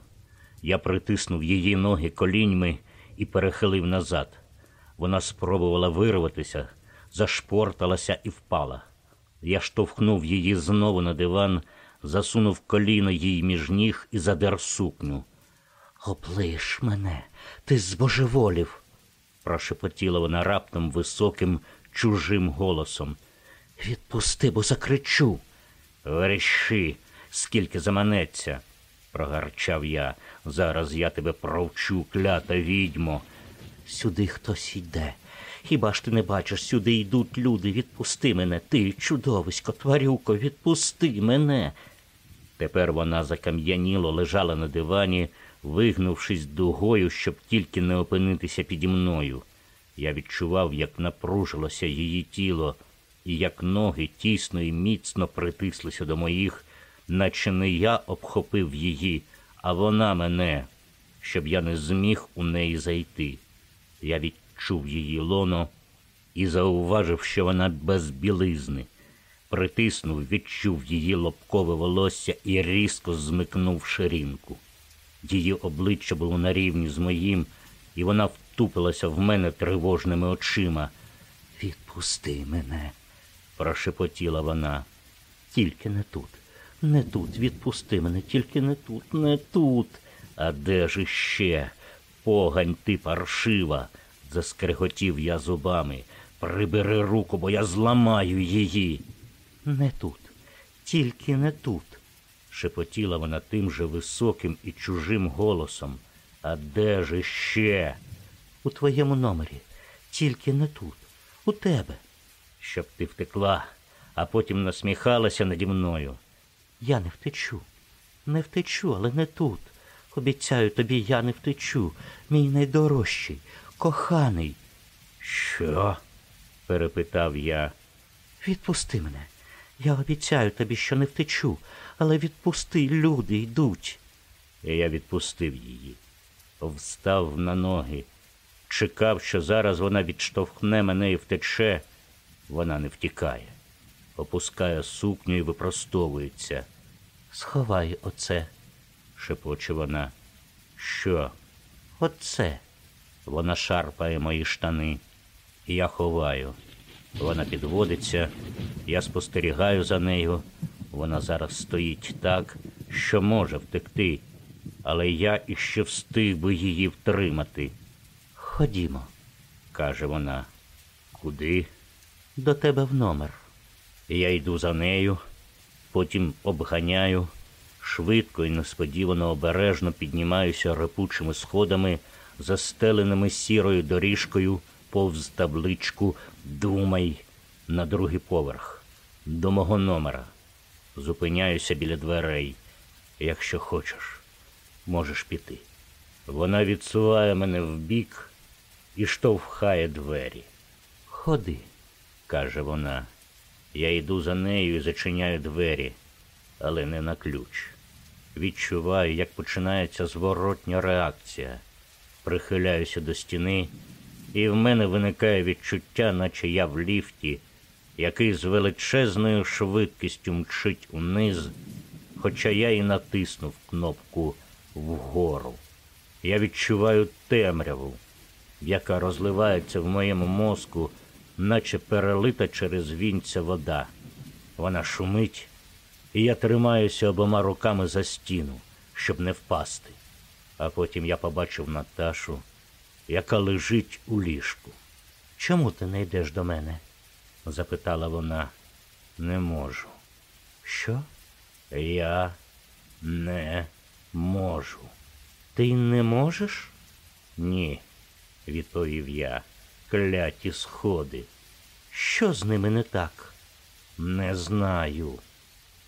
Я притиснув її ноги коліньми і перехилив назад. Вона спробувала вирватися, зашпорталася і впала. Я штовхнув її знову на диван, засунув коліно їй між ніг і задер сукню. Облиш мене, ти збожеволів, прошепотіла вона раптом високим, чужим голосом. Відпусти, бо закричу. Верещи, скільки заманеться, прогарчав я. Зараз я тебе провчу, клята відьмо. Сюди хтось йде. Хіба ж ти не бачиш, сюди йдуть люди. Відпусти мене, ти, чудовисько, тварюко, відпусти мене. Тепер вона закам'яніло лежала на дивані, вигнувшись дугою, щоб тільки не опинитися піді мною. Я відчував, як напружилося її тіло, і як ноги тісно і міцно притислися до моїх, наче не я обхопив її, а вона мене, щоб я не зміг у неї зайти. Я відчув її лоно і зауважив, що вона без білизни. Притиснув, відчув її лобкове волосся і різко змикнув ширинку. Її обличчя було на рівні з моїм, і вона втупилася в мене тривожними очима. Відпусти мене, прошепотіла вона. Тільки не тут, не тут, відпусти мене, тільки не тут, не тут. А де ж іще? Погань ти паршива, заскреготів я зубами. Прибери руку, бо я зламаю її. Не тут, тільки не тут. шепотіла вона тим же високим і чужим голосом. А де ж іще? У твоєму номері, тільки не тут, у тебе. Щоб ти втекла, а потім насміхалася наді мною. Я не втечу, не втечу, але не тут. Обіцяю тобі, я не втечу, мій найдорожчий, коханий. Що? перепитав я. Відпусти мене. Я обіцяю тобі, що не втечу, але відпусти, люди йдуть. І я відпустив її, встав на ноги, чекав, що зараз вона відштовхне мене і втече. Вона не втікає, опускає сукню і випростовується. Сховай оце. шепоче вона. Що? Оце. Вона шарпає мої штани, я ховаю. Вона підводиться, я спостерігаю за нею. Вона зараз стоїть так, що може втекти, але я іще встиг би її втримати, Ходімо каже вона. Куди? до тебе в номер. Я йду за нею, потім обганяю, швидко і несподівано обережно піднімаюся репучими сходами, застеленими сірою доріжкою, повз табличку Думай на другий поверх, до мого номера. Зупиняюся біля дверей. Якщо хочеш, можеш піти. Вона відсуває мене вбік і штовхає двері Ходи. каже вона. Я йду за нею і зачиняю двері, але не на ключ. Відчуваю, як починається зворотня реакція. Прихиляюся до стіни, і в мене виникає відчуття, наче я в ліфті, який з величезною швидкістю мчить униз, хоча я і натиснув кнопку вгору. Я відчуваю темряву, яка розливається в моєму мозку, наче перелита через вінця вода. Вона шумить, і я тримаюся обома руками за стіну, щоб не впасти. А потім я побачив Наташу, яка лежить у ліжку. Чому ти не йдеш до мене? запитала вона. Не можу. Що? Я не можу. Ти не можеш? Ні, відповів я. Кляті сходи. Що з ними не так? Не знаю.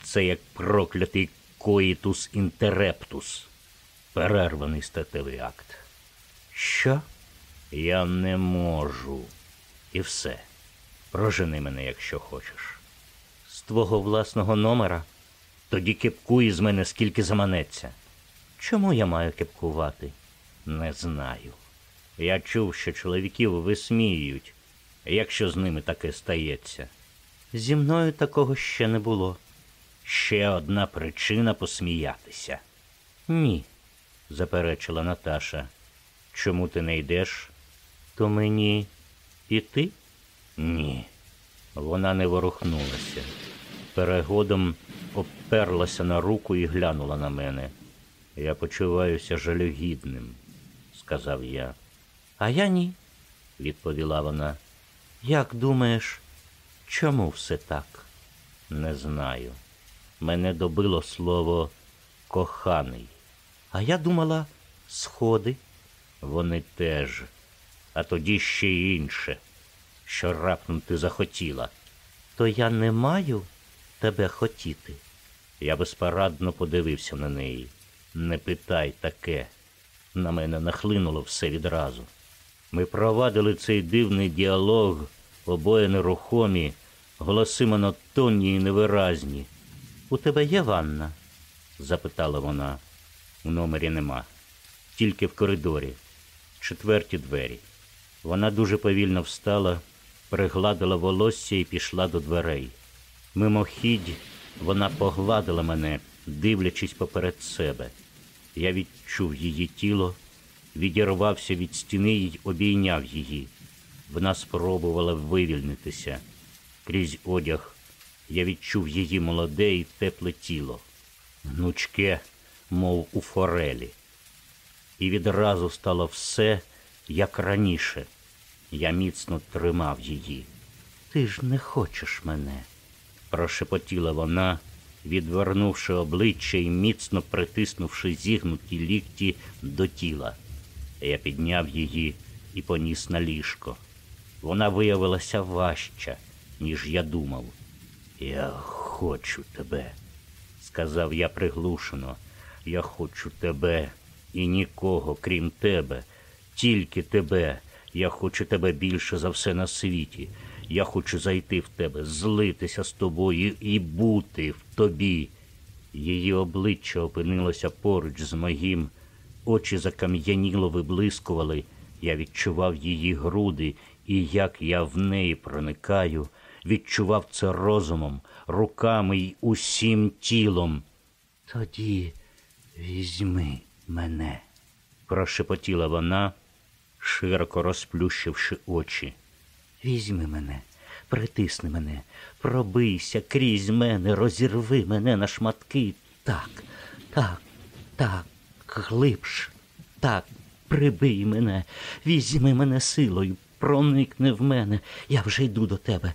Це як проклятий коїтус інтерептус. Перерваний статевий акт. Що? Я не можу. І все. Прожени мене, якщо хочеш. З твого власного номера? Тоді кепкуй з мене скільки заманеться. Чому я маю кепкувати? Не знаю. Я чув, що чоловіків висміюють, якщо з ними таке стається. Зі мною такого ще не було. Ще одна причина посміятися, Ні. заперечила Наташа. Чому ти не йдеш? То мені іти? Ні. Вона не ворухнулася. Перегодом обперлася на руку і глянула на мене. Я почуваюся жалюгідним, сказав я. А я ні. Відповіла вона. Як думаєш, чому все так? Не знаю. Мене добило слово коханий. А я думала, сходи. Вони теж. А тоді ще й інше, що раптом ти захотіла. То я не маю тебе хотіти. Я безпарадно подивився на неї. Не питай таке. На мене нахлинуло все відразу. Ми провадили цей дивний діалог, обоє нерухомі, голоси монотонні і невиразні. У тебе є ванна? запитала вона. У номері нема, тільки в коридорі, четверті двері. Вона дуже повільно встала, пригладила волосся і пішла до дверей. Мимохідь вона погладила мене, дивлячись поперед себе. Я відчув її тіло, відірвався від стіни й обійняв її. Вона спробувала вивільнитися. Крізь одяг я відчув її молоде і тепле тіло, гнучке, мов у форелі. І відразу стало все, як раніше. Я міцно тримав її. Ти ж не хочеш мене. Прошепотіла вона, відвернувши обличчя і міцно притиснувши зігнуті лікті до тіла. Я підняв її і поніс на ліжко. Вона виявилася важча, ніж я думав. Я хочу тебе, сказав я приглушено. Я хочу тебе і нікого, крім тебе, тільки тебе. Я хочу тебе більше за все на світі. Я хочу зайти в тебе, злитися з тобою і бути в тобі. Її обличчя опинилося поруч з моїм, очі закам'яніло виблискували. Я відчував її груди, і як я в неї проникаю, відчував це розумом, руками й усім тілом. Тоді візьми мене, прошепотіла вона, широко розплющивши очі. Візьми мене, притисни мене, пробийся крізь мене, розірви мене на шматки. Так, так, так, глибш, так, прибий мене, візьми мене силою, проникни в мене, я вже йду до тебе.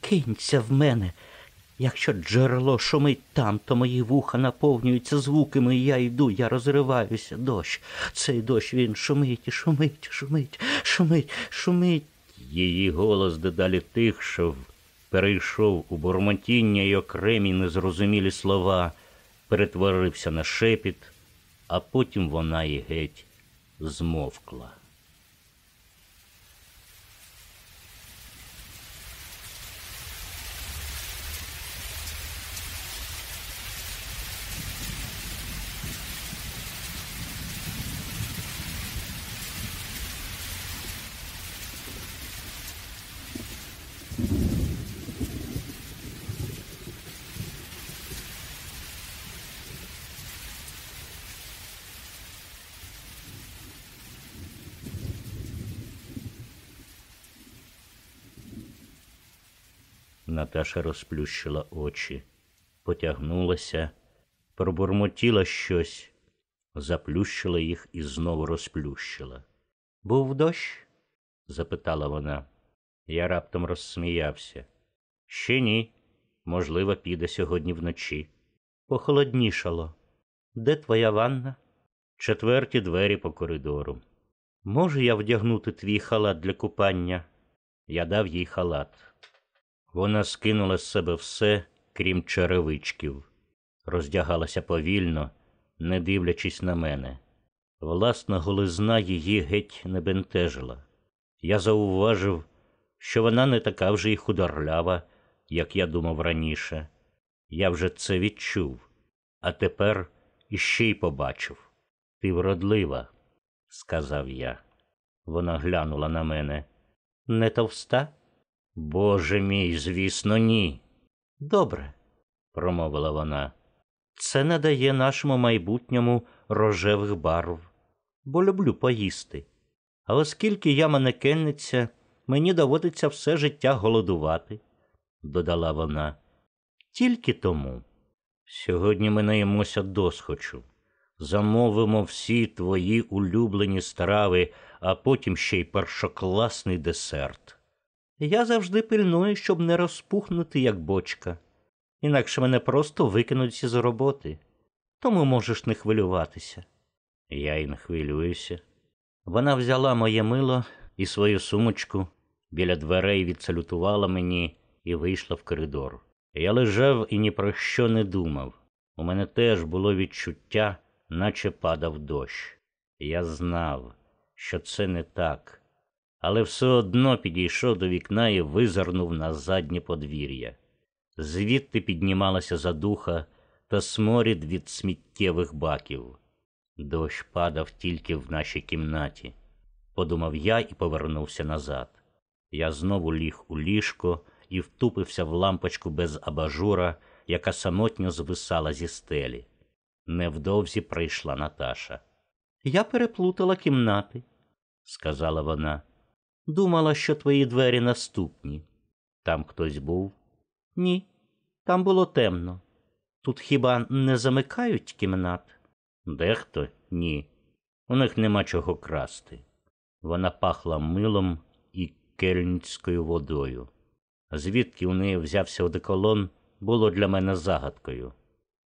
Кинься в мене. Якщо джерело шумить там, то мої вуха наповнюються звуками, і я йду, я розриваюся. Дощ. Цей дощ він шумить шумить, шумить, шумить, шумить. Її голос дедалі тихшав, перейшов у бурмотіння й окремі незрозумілі слова, перетворився на шепіт, а потім вона і геть змовкла. Наташа розплющила очі, потягнулася, пробурмотіла щось, заплющила їх і знову розплющила. Був дощ? запитала вона. Я раптом розсміявся. Ще ні. Можливо, піде сьогодні вночі. Похолоднішало. Де твоя ванна? Четверті двері по коридору. Можу я вдягнути твій халат для купання? Я дав їй халат. Вона скинула з себе все, крім черевичків, роздягалася повільно, не дивлячись на мене. Власна голизна її геть не бентежила. Я зауважив, що вона не така вже й худорлява, як я думав раніше. Я вже це відчув, а тепер іще й побачив. Ти вродлива, сказав я. Вона глянула на мене. Не товста? Боже мій, звісно, ні. Добре, промовила вона. Це не дає нашому майбутньому рожевих барв, бо люблю поїсти. А оскільки я манекенниця, мені доводиться все життя голодувати, додала вона. Тільки тому. Сьогодні ми наїмося досхочу. Замовимо всі твої улюблені страви, а потім ще й першокласний десерт. Я завжди пильную, щоб не розпухнути, як бочка, інакше мене просто викинуть із роботи, тому можеш не хвилюватися. Я й не хвилююся. Вона взяла моє мило і свою сумочку біля дверей відсалютувала мені і вийшла в коридор. Я лежав і ні про що не думав. У мене теж було відчуття, наче падав дощ. Я знав, що це не так але все одно підійшов до вікна і визирнув на заднє подвір'я. Звідти піднімалася задуха та сморід від сміттєвих баків. Дощ падав тільки в нашій кімнаті, подумав я і повернувся назад. Я знову ліг у ліжко і втупився в лампочку без абажура, яка самотньо звисала зі стелі. Невдовзі прийшла Наташа. Я переплутала кімнати, сказала вона. Думала, що твої двері наступні. Там хтось був? Ні, там було темно. Тут хіба не замикають кімнат? Дехто ні. У них нема чого красти. Вона пахла милом і кельницькою водою. Звідки у неї взявся одеколон, було для мене загадкою.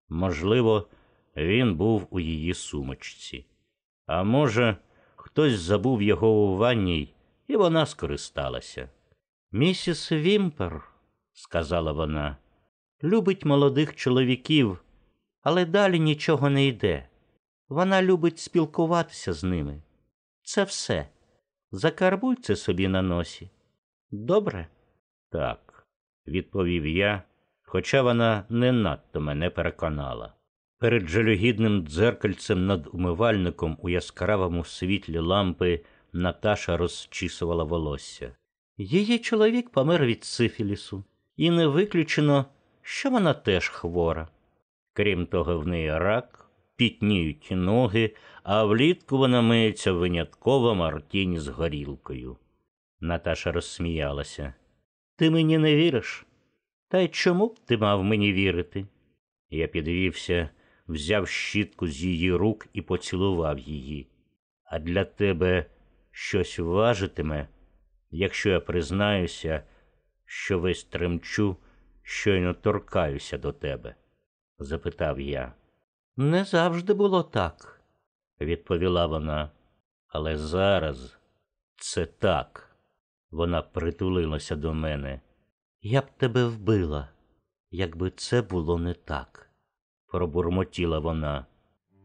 Можливо, він був у її сумочці. А може, хтось забув його у ванній і вона скористалася. Місіс Вімпер, сказала вона, любить молодих чоловіків, але далі нічого не йде. Вона любить спілкуватися з ними. Це все. Закарбуй це собі на носі. Добре? Так, відповів я, хоча вона не надто мене переконала. Перед жалюгідним дзеркальцем над умивальником у яскравому світлі лампи Наташа розчісувала волосся. Її чоловік помер від сифілісу, і не виключено, що вона теж хвора. Крім того, в неї рак, пітніють ноги, а влітку вона миється винятково мартіні з горілкою. Наташа розсміялася. Ти мені не віриш? Та й чому б ти мав мені вірити? Я підвівся, взяв щітку з її рук і поцілував її. А для тебе щось важитиме, якщо я признаюся, що весь тремчу, щойно торкаюся до тебе? запитав я. Не завжди було так, відповіла вона. Але зараз це так. Вона притулилася до мене. Я б тебе вбила, якби це було не так, пробурмотіла вона.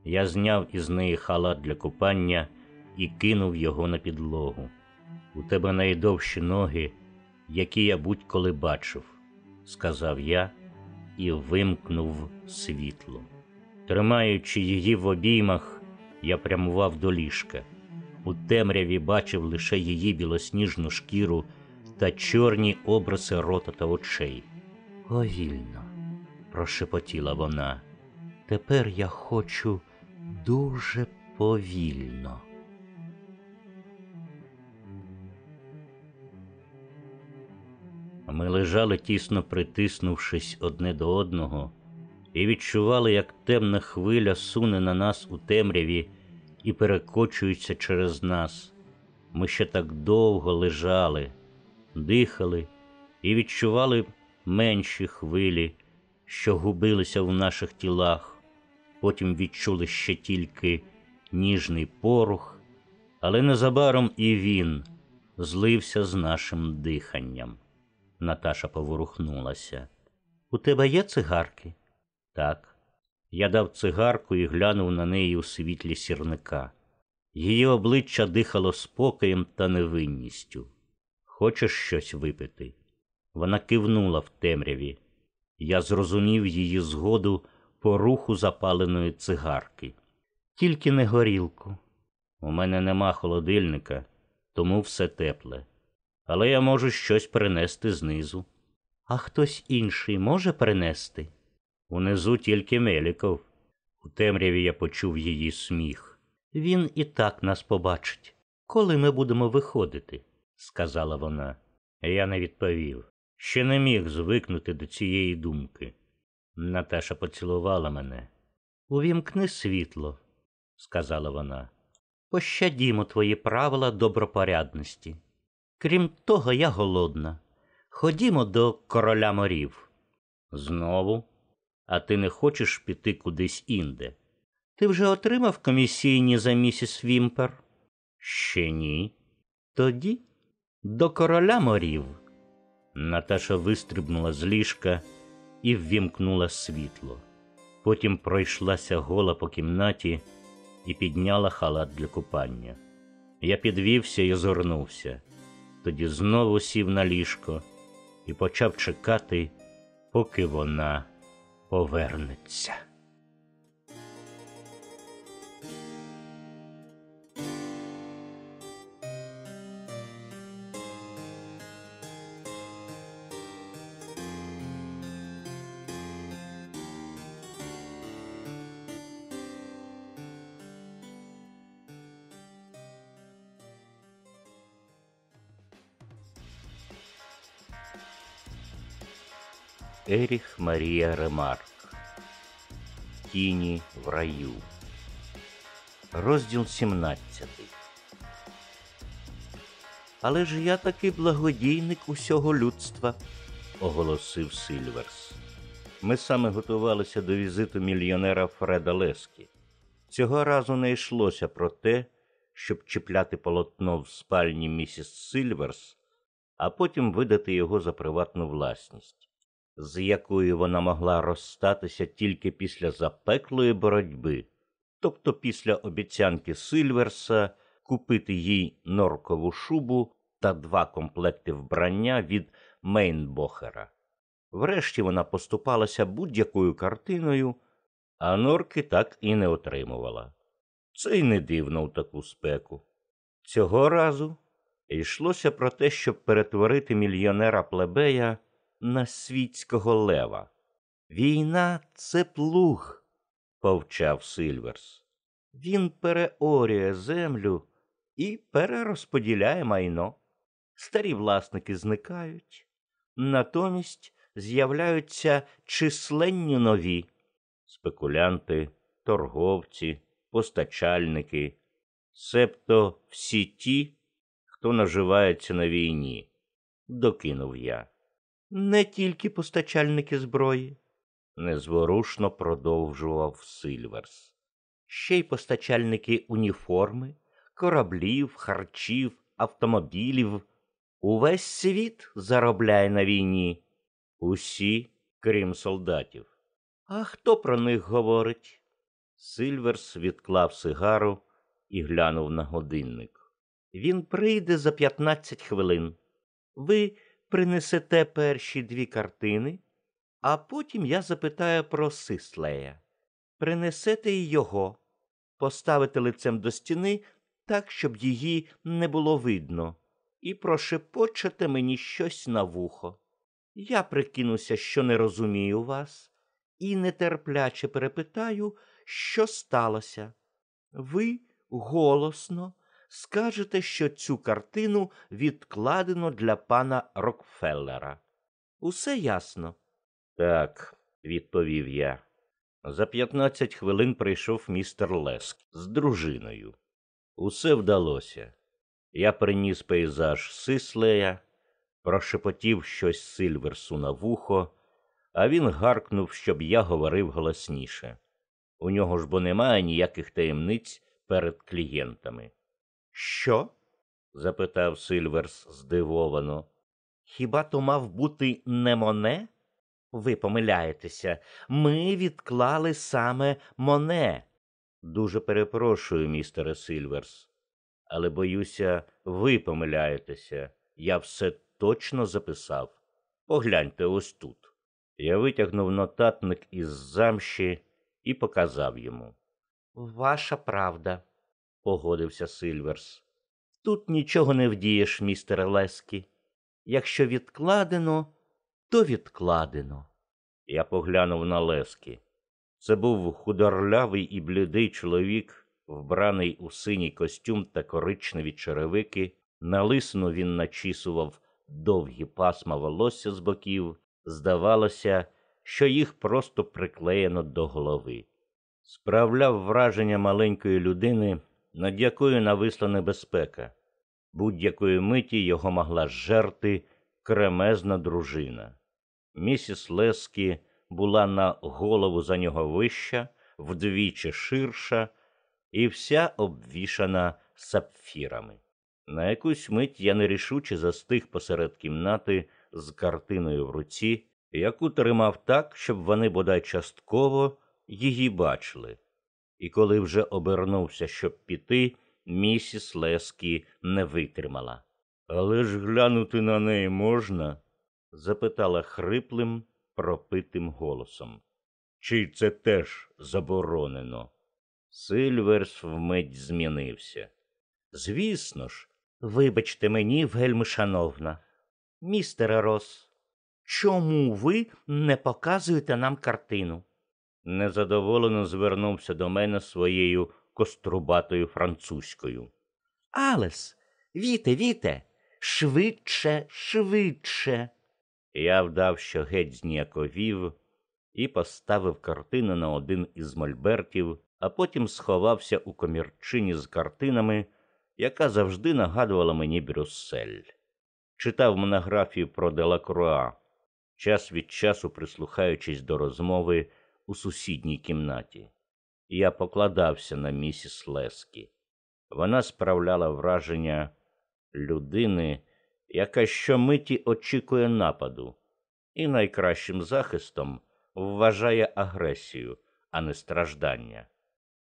Я зняв із неї халат для купання і кинув його на підлогу. У тебе найдовші ноги, які я будь-коли бачив, сказав я і вимкнув світло. Тримаючи її в обіймах, я прямував до ліжка. У темряві бачив лише її білосніжну шкіру та чорні обриси рота та очей. Повільно, прошепотіла вона. Тепер я хочу дуже повільно. Ми лежали тісно притиснувшись одне до одного, і відчували, як темна хвиля суне на нас у темряві і перекочується через нас. Ми ще так довго лежали, дихали і відчували менші хвилі, що губилися в наших тілах, потім відчули ще тільки ніжний порух, але незабаром і він злився з нашим диханням. Наташа поворухнулася. У тебе є цигарки? Так. Я дав цигарку і глянув на неї у світлі сірника. Її обличчя дихало спокоєм та невинністю. Хочеш щось випити? Вона кивнула в темряві. Я зрозумів її згоду по руху запаленої цигарки. Тільки не горілку. У мене нема холодильника, тому все тепле. Але я можу щось принести знизу. А хтось інший може принести? Унизу тільки Меліков. У темряві я почув її сміх. Він і так нас побачить. Коли ми будемо виходити, сказала вона. Я не відповів. Ще не міг звикнути до цієї думки. Наташа поцілувала мене. Увімкни світло, сказала вона. Пощадімо твої правила добропорядності. Крім того, я голодна. Ходімо до короля морів. Знову? А ти не хочеш піти кудись інде? Ти вже отримав комісійні за місіс Вімпер? Ще ні. Тоді до короля морів. Наташа вистрибнула з ліжка і ввімкнула світло. Потім пройшлася гола по кімнаті і підняла халат для купання. Я підвівся і озирнувся, тоді знову сів на ліжко і почав чекати, поки вона повернеться. Еріх Марія Ремарк Тіні в раю. Розділ 17 Але ж я такий благодійник усього людства, оголосив Сильверс. Ми саме готувалися до візиту мільйонера Фреда Лескі. Цього разу не йшлося про те, щоб чіпляти полотно в спальні місіс Сильверс, а потім видати його за приватну власність з якою вона могла розстатися тільки після запеклої боротьби, тобто після обіцянки Сильверса купити їй норкову шубу та два комплекти вбрання від Мейнбохера. Врешті вона поступалася будь-якою картиною, а норки так і не отримувала. Це й не дивно в таку спеку. Цього разу йшлося про те, щоб перетворити мільйонера плебея на світського лева. Війна це плуг, повчав Сильверс. Він переорює землю і перерозподіляє майно. Старі власники зникають, натомість з'являються численні нові спекулянти, торговці, постачальники, себто всі ті, хто наживається на війні, докинув я. Не тільки постачальники зброї, незворушно продовжував Сильверс. Ще й постачальники уніформи, кораблів, харчів, автомобілів. Увесь світ заробляє на війні, усі, крім солдатів. А хто про них говорить? Сильверс відклав сигару і глянув на годинник. Він прийде за 15 хвилин. Ви принесете перші дві картини, а потім я запитаю про Сислея. Принесете й його, поставите лицем до стіни так, щоб її не було видно, і прошепочете мені щось на вухо. Я прикинуся, що не розумію вас, і нетерпляче перепитаю, що сталося. Ви голосно скажете, що цю картину відкладено для пана Рокфеллера. Усе ясно? Так, відповів я. За п'ятнадцять хвилин прийшов містер Леск з дружиною. Усе вдалося. Я приніс пейзаж Сислея, прошепотів щось Сильверсу на вухо, а він гаркнув, щоб я говорив голосніше. У нього ж бо немає ніяких таємниць перед клієнтами. Що? запитав Сильверс здивовано. Хіба то мав бути не Моне? Ви помиляєтеся. Ми відклали саме Моне. Дуже перепрошую, містере Сильверс, але боюся, ви помиляєтеся. Я все точно записав. Погляньте ось тут. Я витягнув нотатник із замші і показав йому. Ваша правда, погодився Сильверс. Тут нічого не вдієш, містере Лескі. Якщо відкладено, то відкладено. Я поглянув на Лескі. Це був худорлявий і блідий чоловік, вбраний у синій костюм та коричневі черевики. На лисину він начісував довгі пасма волосся з боків. Здавалося, що їх просто приклеєно до голови. Справляв враження маленької людини, над якою нависла небезпека. Будь-якої миті його могла жерти кремезна дружина. Місіс Лескі була на голову за нього вища, вдвічі ширша і вся обвішана сапфірами. На якусь мить я нерішуче застиг посеред кімнати з картиною в руці, яку тримав так, щоб вони бодай частково її бачили. І коли вже обернувся, щоб піти, місіс Лескі не витримала. Але ж глянути на неї можна? запитала хриплим, пропитим голосом. Чи це теж заборонено? Сильверс вмить змінився. Звісно ж, вибачте мені, вельми шановна. Містере Рос, чому ви не показуєте нам картину? Незадоволено звернувся до мене своєю кострубатою французькою. Алес, віте, віте, швидше, швидше. Я вдав, що геть зніяковів, і поставив картину на один із мольбертів, а потім сховався у комірчині з картинами, яка завжди нагадувала мені Брюссель. Читав монографію про Делакруа, час від часу прислухаючись до розмови у сусідній кімнаті. Я покладався на місіс Лескі. Вона справляла враження людини, яка щомиті очікує нападу, і найкращим захистом вважає агресію, а не страждання.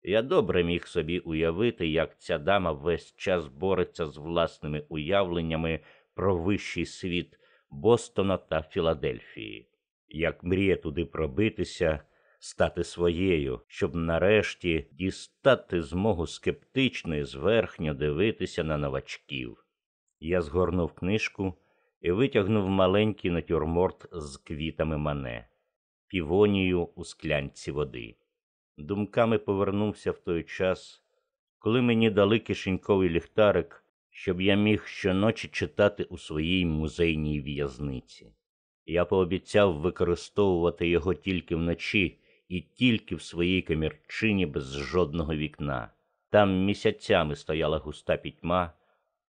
Я добре міг собі уявити, як ця дама весь час бореться з власними уявленнями про вищий світ Бостона та Філадельфії. Як мріє туди пробитися, стати своєю, щоб нарешті дістати змогу скептично і зверхньо дивитися на новачків. Я згорнув книжку і витягнув маленький натюрморт з квітами мане, півонію у склянці води. Думками повернувся в той час, коли мені дали кишеньковий ліхтарик, щоб я міг щоночі читати у своїй музейній в'язниці. Я пообіцяв використовувати його тільки вночі і тільки в своїй комірчині без жодного вікна. Там місяцями стояла густа пітьма,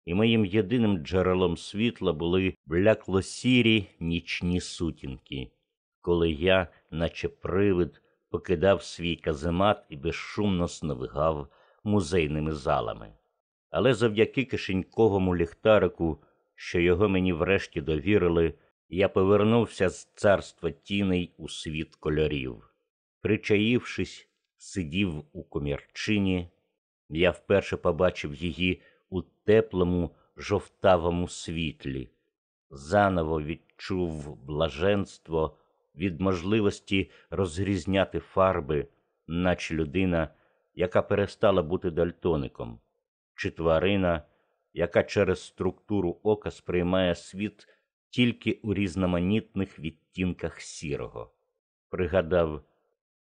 і моїм єдиним джерелом світла були блякло сірі нічні сутінки, коли я, наче привид, покидав свій каземат і безшумно сновигав музейними залами. Але завдяки кишеньковому ліхтарику, що його мені врешті довірили, я повернувся з царства тіней у світ кольорів. Причаївшись, сидів у комірчині, я вперше побачив її у теплому жовтавому світлі, заново відчув блаженство від можливості розрізняти фарби, наче людина, яка перестала бути дальтоником, чи тварина, яка через структуру ока сприймає світ тільки у різноманітних відтінках сірого. Пригадав,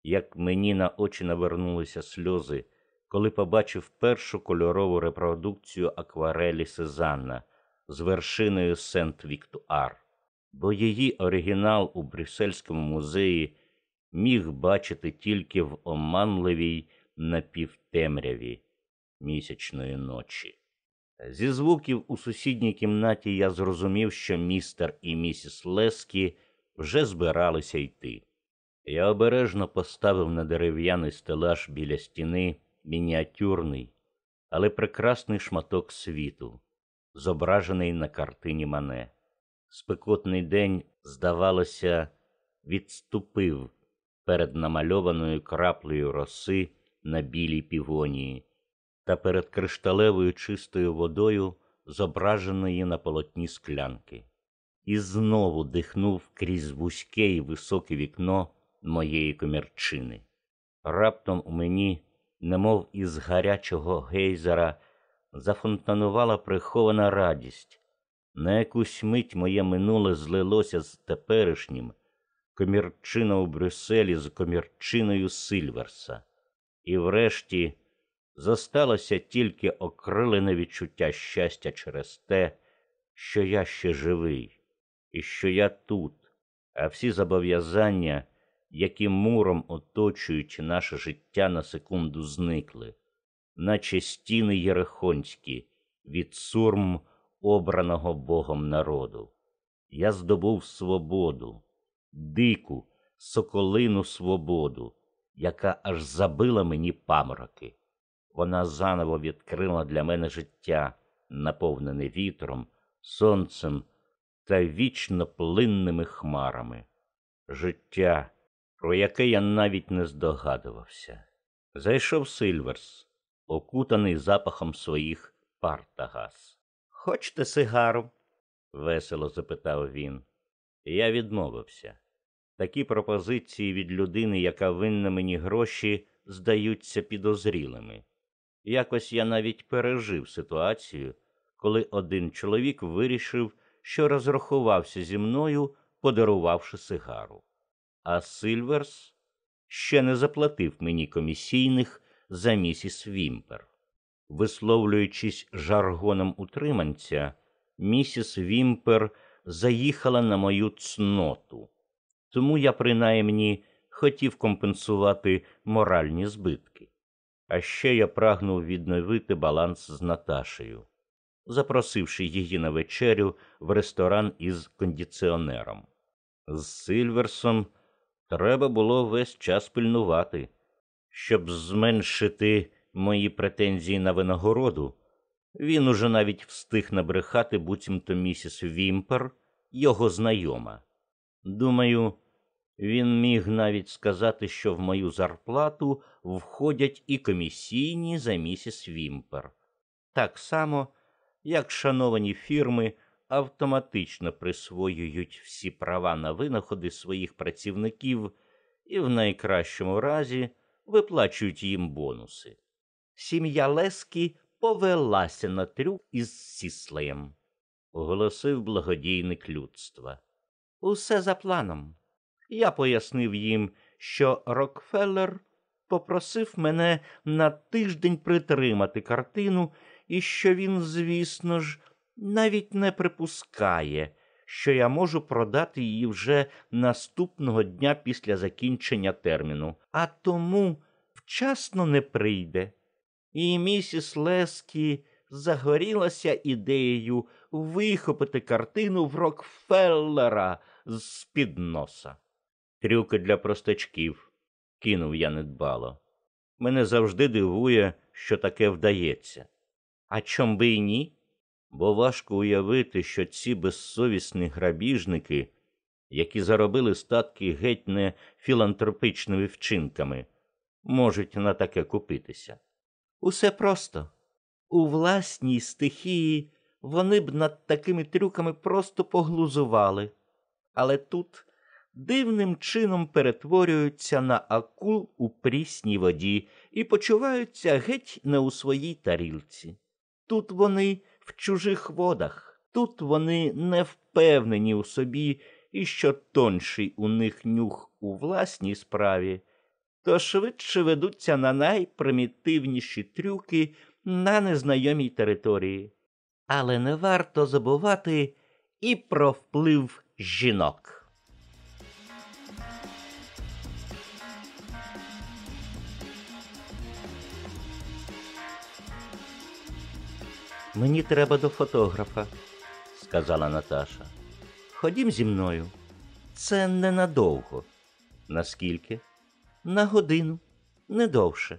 як мені на очі навернулися сльози, коли побачив першу кольорову репродукцію акварелі Сезанна з вершиною Сент-Віктуар, бо її оригінал у Брюссельському музеї міг бачити тільки в оманливій напівтемряві місячної ночі. Зі звуків у сусідній кімнаті я зрозумів, що містер і місіс Лескі вже збиралися йти. Я обережно поставив на дерев'яний стелаж біля стіни мініатюрний, але прекрасний шматок світу, зображений на картині Мане. Спекотний день, здавалося, відступив перед намальованою краплею роси на білій півонії та перед кришталевою чистою водою, зображеної на полотні склянки, і знову дихнув крізь вузьке і високе вікно моєї комірчини. Раптом у мені, немов із гарячого гейзера, зафонтанувала прихована радість. На якусь мить моє минуле злилося з теперішнім, комірчина у Брюсселі з комірчиною Сильверса, і врешті зосталося тільки окрилене відчуття щастя через те, що я ще живий, і що я тут, а всі зобов'язання, які муром оточують наше життя на секунду зникли, наче стіни єрехонські від сурм обраного Богом народу. Я здобув свободу, дику, соколину свободу, яка аж забила мені памороки. Вона заново відкрила для мене життя, наповнене вітром, сонцем та вічно плинними хмарами. Життя, про яке я навіть не здогадувався. Зайшов Сильверс, окутаний запахом своїх партагас. Хочете сигару? весело запитав він. Я відмовився. Такі пропозиції від людини, яка винна мені гроші, здаються підозрілими. Якось я навіть пережив ситуацію, коли один чоловік вирішив, що розрахувався зі мною, подарувавши сигару. А Сильверс ще не заплатив мені комісійних за місіс Вімпер. Висловлюючись жаргоном утриманця, місіс Вімпер заїхала на мою цноту, тому я принаймні хотів компенсувати моральні збитки. А ще я прагнув відновити баланс з Наташею, запросивши її на вечерю в ресторан із кондиціонером. З Сильверсом треба було весь час пильнувати, щоб зменшити мої претензії на винагороду. Він уже навіть встиг набрехати буцімто місіс Вімпер, його знайома. Думаю, він міг навіть сказати, що в мою зарплату входять і комісійні за місіс Вімпер, так само, як шановані фірми автоматично присвоюють всі права на винаходи своїх працівників і в найкращому разі виплачують їм бонуси. Сім'я Лескі повелася на трюк із сіслеєм, оголосив благодійник людства. Усе за планом. Я пояснив їм, що Рокфеллер попросив мене на тиждень притримати картину, і що він, звісно ж, навіть не припускає, що я можу продати її вже наступного дня після закінчення терміну, а тому вчасно не прийде. І місіс Лескі загорілася ідеєю вихопити картину в Рокфеллера з під носа. Трюки для простачків, кинув я недбало. Мене завжди дивує, що таке вдається. А чом би й ні? Бо важко уявити, що ці безсовісні грабіжники, які заробили статки геть не філантропичними вчинками, можуть на таке купитися. Усе просто. У власній стихії вони б над такими трюками просто поглузували, але тут дивним чином перетворюються на акул у прісній воді і почуваються геть не у своїй тарілці. Тут вони в чужих водах, тут вони не впевнені у собі, і що тонший у них нюх у власній справі, то швидше ведуться на найпримітивніші трюки на незнайомій території. Але не варто забувати і про вплив жінок. Мені треба до фотографа, сказала Наташа. Ходім зі мною. Це ненадовго. Наскільки? На годину, не довше.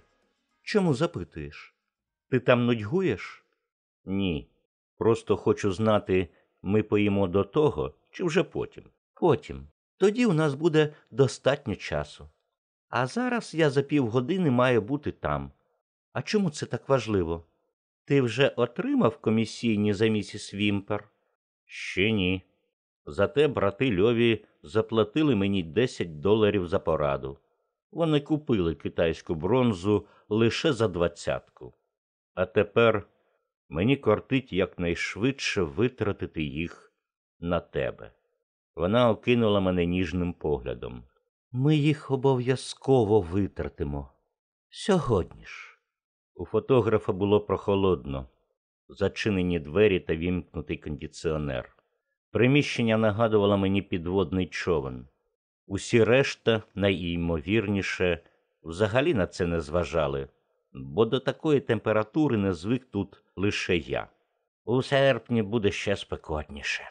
Чому запитуєш? Ти там нудьгуєш? Ні. Просто хочу знати, ми поїмо до того чи вже потім. Потім. Тоді у нас буде достатньо часу. А зараз я за півгодини маю бути там. А чому це так важливо? Ти вже отримав комісійні за місіс Вімпер? Ще ні. Зате брати Льові заплатили мені 10 доларів за пораду. Вони купили китайську бронзу лише за двадцятку. А тепер мені кортить якнайшвидше витратити їх на тебе. Вона окинула мене ніжним поглядом. Ми їх обов'язково витратимо. Сьогодні ж. У фотографа було прохолодно, зачинені двері та вімкнутий кондиціонер. Приміщення нагадувало мені підводний човен. Усі решта, найімовірніше, взагалі на це не зважали, бо до такої температури не звик тут лише я. У серпні буде ще спекотніше.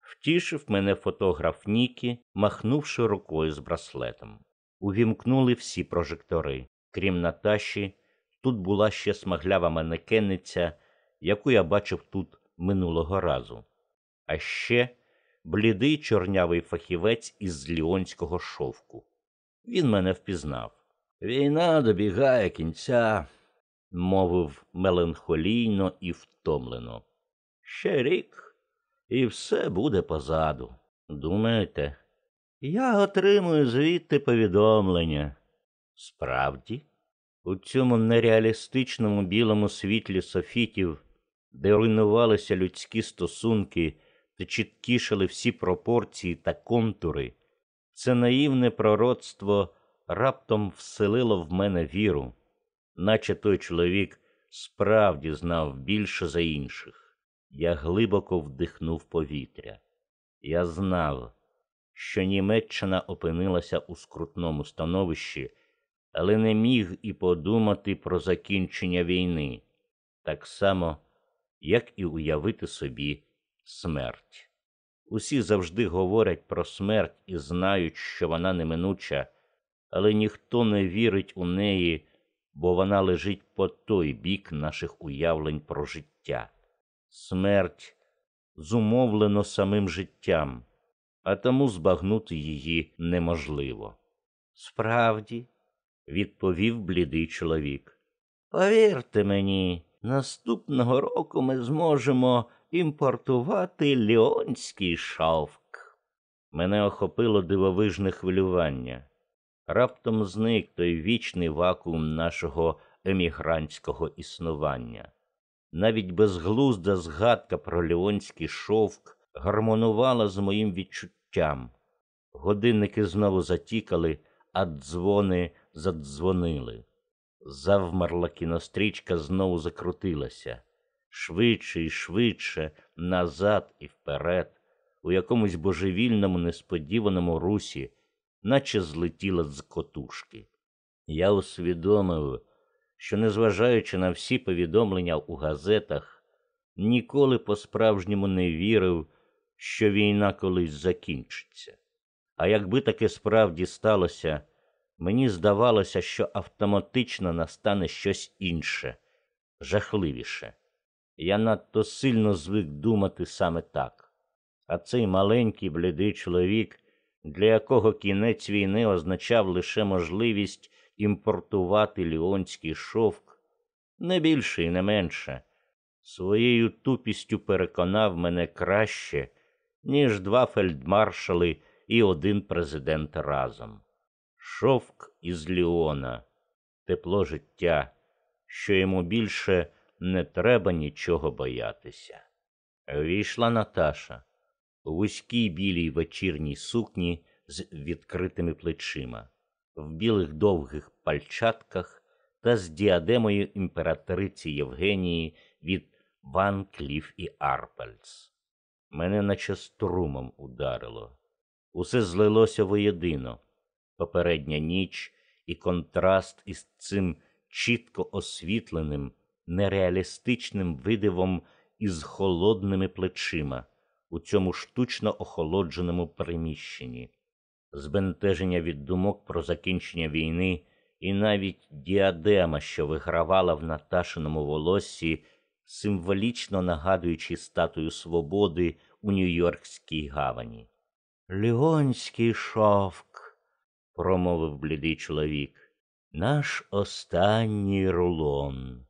Втішив мене фотограф Нікі, махнувши рукою з браслетом. Увімкнули всі прожектори. Крім Наташі, тут була ще смаглява манекенниця, яку я бачив тут минулого разу. А ще блідий чорнявий фахівець із ліонського шовку. Він мене впізнав. Війна добігає кінця, мовив меланхолійно і втомлено. Ще рік, і все буде позаду. Думаєте, я отримую звідти повідомлення. Справді, у цьому нереалістичному білому світлі софітів, де руйнувалися людські стосунки та чіткішали всі пропорції та контури, це наївне пророцтво раптом вселило в мене віру, наче той чоловік справді знав більше за інших. Я глибоко вдихнув повітря. Я знав, що Німеччина опинилася у скрутному становищі, але не міг і подумати про закінчення війни, так само, як і уявити собі смерть. Усі завжди говорять про смерть і знають, що вона неминуча, але ніхто не вірить у неї, бо вона лежить по той бік наших уявлень про життя. Смерть зумовлено самим життям, а тому збагнути її неможливо. Справді, відповів блідий чоловік. Повірте мені, наступного року ми зможемо імпортувати ліонський шовк. Мене охопило дивовижне хвилювання. Раптом зник той вічний вакуум нашого емігрантського існування. Навіть безглузда згадка про ліонський шовк гармонувала з моїм відчуттям. Годинники знову затікали, а дзвони задзвонили. Завмерла кінострічка знову закрутилася швидше і швидше, назад і вперед, у якомусь божевільному, несподіваному русі, наче злетіла з котушки. Я усвідомив, що, незважаючи на всі повідомлення у газетах, ніколи по-справжньому не вірив, що війна колись закінчиться. А якби таке справді сталося, мені здавалося, що автоматично настане щось інше, жахливіше. Я надто сильно звик думати саме так. А цей маленький блідий чоловік, для якого кінець війни означав лише можливість імпортувати ліонський шовк, не більше і не менше, своєю тупістю переконав мене краще, ніж два фельдмаршали і один президент разом. Шовк із Ліона, тепло життя, що йому більше не треба нічого боятися. Війшла Наташа у вузькій білій вечірній сукні з відкритими плечима, в білих довгих пальчатках та з діадемою імператриці Євгенії від Ван Кліф і Арпельс. Мене наче струмом ударило. Усе злилося воєдино, попередня ніч і контраст із цим чітко освітленим нереалістичним видивом із холодними плечима у цьому штучно охолодженому приміщенні, збентеження від думок про закінчення війни і навіть діадема, що вигравала в Наташиному волоссі, символічно нагадуючи статую свободи у Нью-Йоркській гавані. Ліонський шовк, промовив блідий чоловік, наш останній рулон.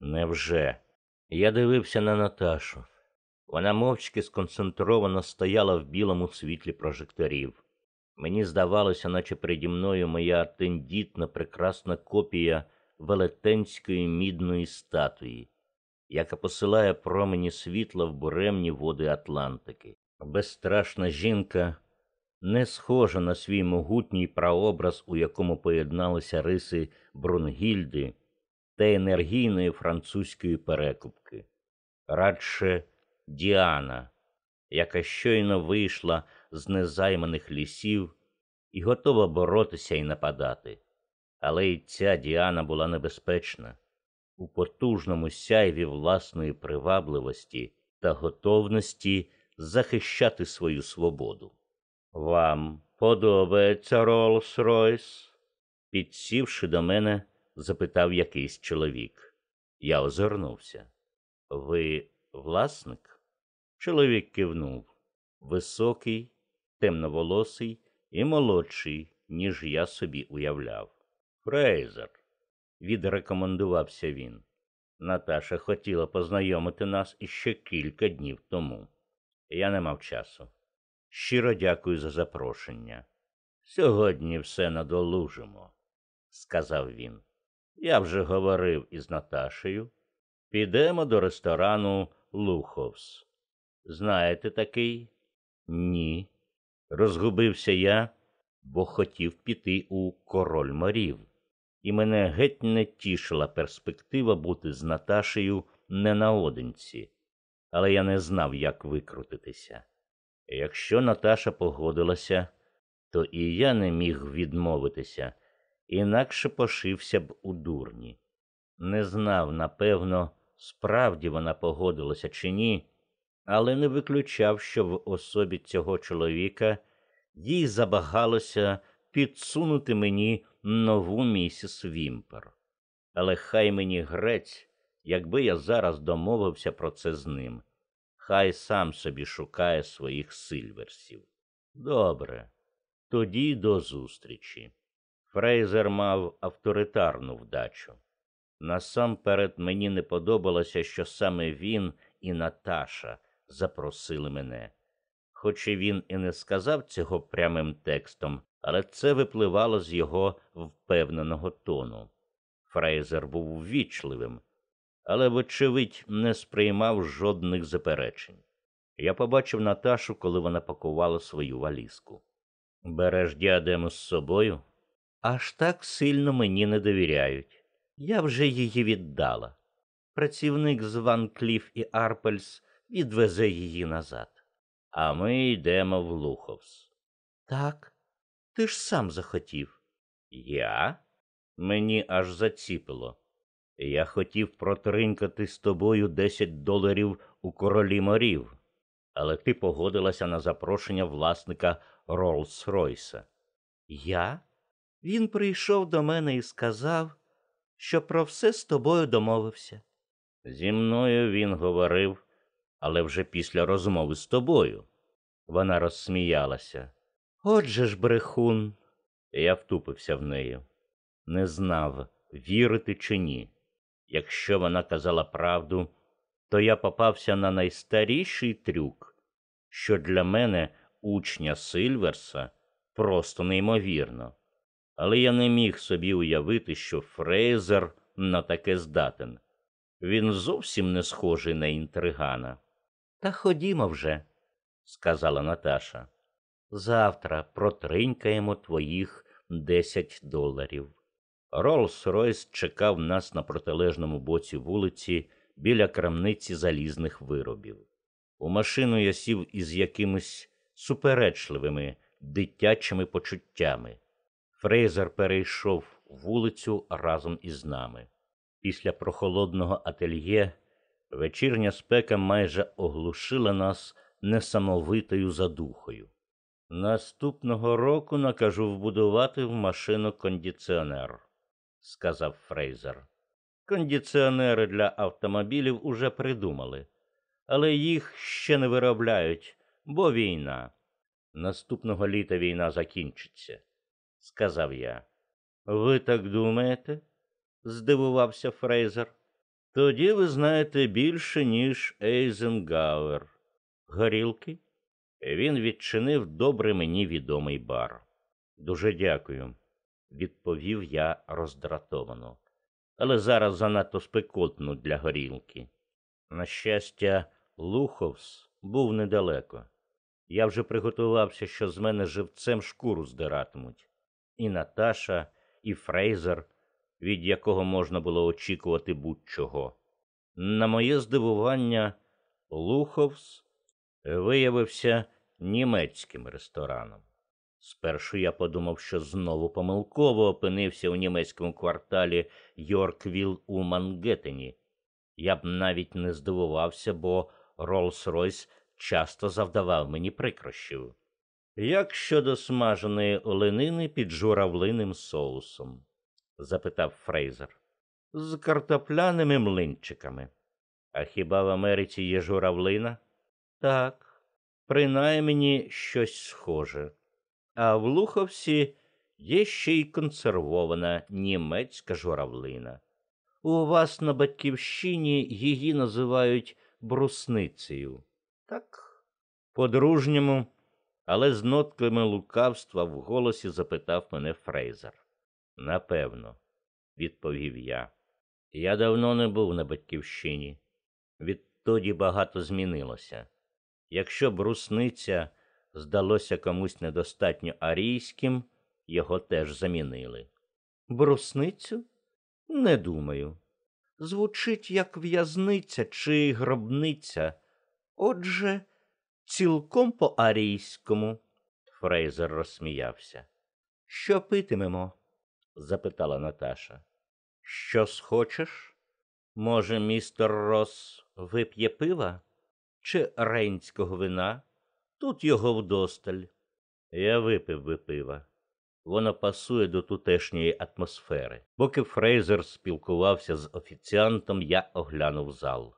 Невже? Я дивився на Наташу. Вона мовчки сконцентровано стояла в білому світлі прожекторів. Мені здавалося, наче переді мною моя тендітна, прекрасна копія велетенської мідної статуї, яка посилає промені світла в буремні води Атлантики. Безстрашна жінка не схожа на свій могутній прообраз, у якому поєдналися риси Брунгільди та енергійної французької перекупки, радше Діана, яка щойно вийшла з незайманих лісів і готова боротися і нападати. Але й ця Діана була небезпечна у потужному сяйві власної привабливості та готовності захищати свою свободу. Вам подобається Роллс-Ройс? Підсівши до мене, запитав якийсь чоловік. Я озирнувся. Ви власник? Чоловік кивнув. Високий, темноволосий і молодший, ніж я собі уявляв. Фрейзер, відрекомендувався він. Наташа хотіла познайомити нас іще кілька днів тому. Я не мав часу. Щиро дякую за запрошення. Сьогодні все надолужимо, сказав він. Я вже говорив із Наташею. Підемо до ресторану Луховс. Знаєте такий? Ні. Розгубився я, бо хотів піти у король морів, і мене геть не тішила перспектива бути з Наташею не наодинці, але я не знав, як викрутитися. Якщо Наташа погодилася, то і я не міг відмовитися інакше пошився б у дурні. Не знав, напевно, справді вона погодилася чи ні, але не виключав, що в особі цього чоловіка їй забагалося підсунути мені нову місіс Вімпер. Але хай мені грець, якби я зараз домовився про це з ним. Хай сам собі шукає своїх сильверсів. Добре, тоді до зустрічі. Фрейзер мав авторитарну вдачу. Насамперед мені не подобалося, що саме він і Наташа запросили мене. Хоч і він і не сказав цього прямим текстом, але це випливало з його впевненого тону. Фрейзер був ввічливим, але, вочевидь, не сприймав жодних заперечень. Я побачив Наташу, коли вона пакувала свою валізку. Береш діадему з собою? Аж так сильно мені не довіряють. Я вже її віддала. Працівник з Ван Кліф і Арпельс відвезе її назад. А ми йдемо в Луховс. Так, ти ж сам захотів. Я? Мені аж заціпило. Я хотів протринкати з тобою десять доларів у королі морів, але ти погодилася на запрошення власника Роллс-Ройса. Я? Він прийшов до мене і сказав, що про все з тобою домовився. Зі мною він говорив, але вже після розмови з тобою. Вона розсміялася. Отже ж, брехун. Я втупився в неї. Не знав, вірити чи ні. Якщо вона казала правду, то я попався на найстаріший трюк, що для мене учня Сильверса просто неймовірно. Але я не міг собі уявити, що Фрейзер на таке здатен. Він зовсім не схожий на інтригана. Та ходімо вже, сказала Наташа. Завтра протринькаємо твоїх десять доларів. Роллс-Ройс чекав нас на протилежному боці вулиці біля крамниці залізних виробів. У машину я сів із якимись суперечливими дитячими почуттями. Фрейзер перейшов вулицю разом із нами. Після прохолодного ательє вечірня спека майже оглушила нас несамовитою задухою. Наступного року накажу вбудувати в машину кондиціонер, сказав Фрейзер. Кондиціонери для автомобілів уже придумали, але їх ще не виробляють, бо війна. Наступного літа війна закінчиться, сказав я. Ви так думаєте? здивувався Фрейзер. Тоді ви знаєте більше, ніж Ейзенгауер. Горілки? Він відчинив добре мені відомий бар. Дуже дякую, відповів я роздратовано. Але зараз занадто спекотно для горілки. На щастя, Луховс був недалеко. Я вже приготувався, що з мене живцем шкуру здиратимуть. І Наташа, і Фрейзер, від якого можна було очікувати будь-чого. На моє здивування, Луховс виявився німецьким рестораном. Спершу я подумав, що знову помилково опинився у німецькому кварталі Йорквіл у Мангеттені. Я б навіть не здивувався, бо Роллс-Ройс часто завдавав мені прикрощів. Як щодо смаженої оленини під журавлиним соусом? запитав Фрейзер. З картопляними млинчиками. А хіба в Америці є журавлина? Так, принаймні щось схоже. А в Луховсі є ще й консервована німецька журавлина. У вас на батьківщині її називають брусницею. Так, по-дружньому, але з нотками лукавства в голосі запитав мене Фрейзер. Напевно, відповів я. Я давно не був на батьківщині. Відтоді багато змінилося. Якщо брусниця здалося комусь недостатньо арійським, його теж замінили. Брусницю? Не думаю. Звучить як в'язниця чи гробниця. Отже, цілком по арійському. Фрейзер розсміявся. Що питимемо? запитала Наташа. Що схочеш? Може, містер Рос вип'є пива чи рейнського вина? Тут його вдосталь. Я випив би пива. Воно пасує до тутешньої атмосфери. Поки Фрейзер спілкувався з офіціантом, я оглянув зал.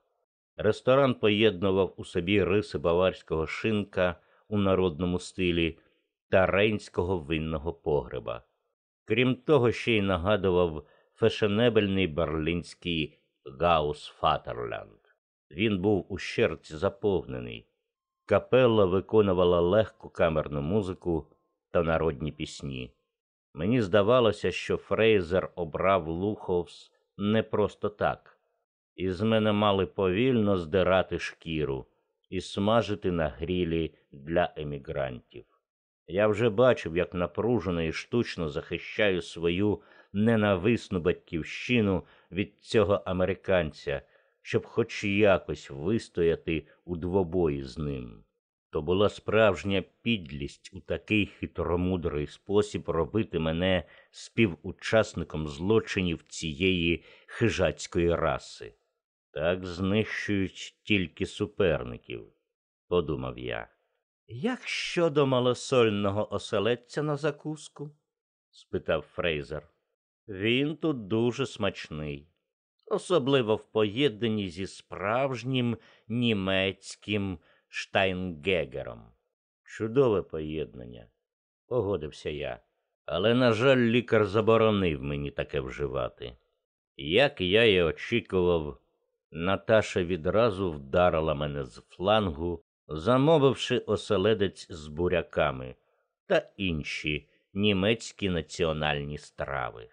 Ресторан поєднував у собі риси баварського шинка у народному стилі та рейнського винного погреба. Крім того, ще й нагадував фешенебельний берлінський Гаус Фатерлянд. Він був ущерть заповнений. Капелла виконувала легку камерну музику та народні пісні. Мені здавалося, що Фрейзер обрав Луховс не просто так, і з мене мали повільно здирати шкіру і смажити на грілі для емігрантів. Я вже бачив, як напружено і штучно захищаю свою ненависну батьківщину від цього американця, щоб хоч якось вистояти у двобої з ним. То була справжня підлість у такий хитромудрий спосіб робити мене співучасником злочинів цієї хижацької раси. Так знищують тільки суперників, подумав я. Як щодо малосольного оселедця на закуску? спитав Фрейзер. Він тут дуже смачний, особливо в поєднанні зі справжнім німецьким штайнгегером. Чудове поєднання, погодився я. Але, на жаль, лікар заборонив мені таке вживати. Як я й очікував, Наташа відразу вдарила мене з флангу, замовивши оселедець з буряками та інші німецькі національні страви.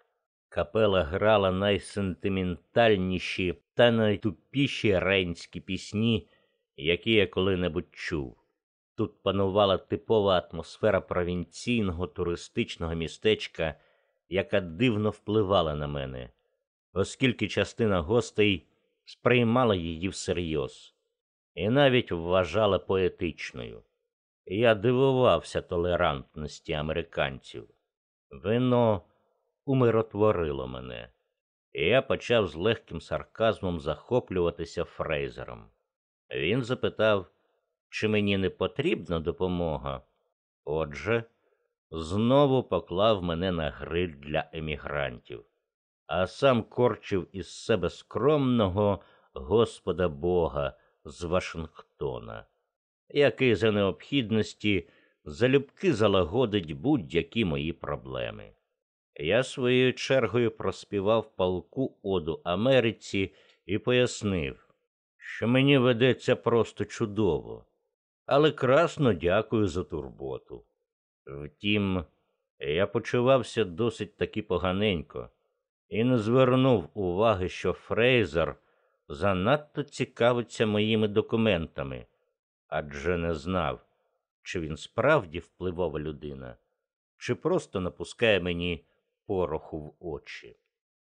Капела грала найсентиментальніші та найтупіші рейнські пісні, які я коли-небудь чув. Тут панувала типова атмосфера провінційного туристичного містечка, яка дивно впливала на мене, оскільки частина гостей сприймала її всерйоз і навіть вважала поетичною. Я дивувався толерантності американців. Вино умиротворило мене, і я почав з легким сарказмом захоплюватися Фрейзером. Він запитав, чи мені не потрібна допомога. Отже, знову поклав мене на гриль для емігрантів, а сам корчив із себе скромного Господа Бога з Вашингтона, який за необхідності залюбки залагодить будь-які мої проблеми. Я своєю чергою проспівав палку оду Америці і пояснив, що мені ведеться просто чудово, але красно дякую за турботу. Втім, я почувався досить таки поганенько і не звернув уваги, що Фрейзер занадто цікавиться моїми документами, адже не знав, чи він справді впливова людина, чи просто напускає мені пороху в очі.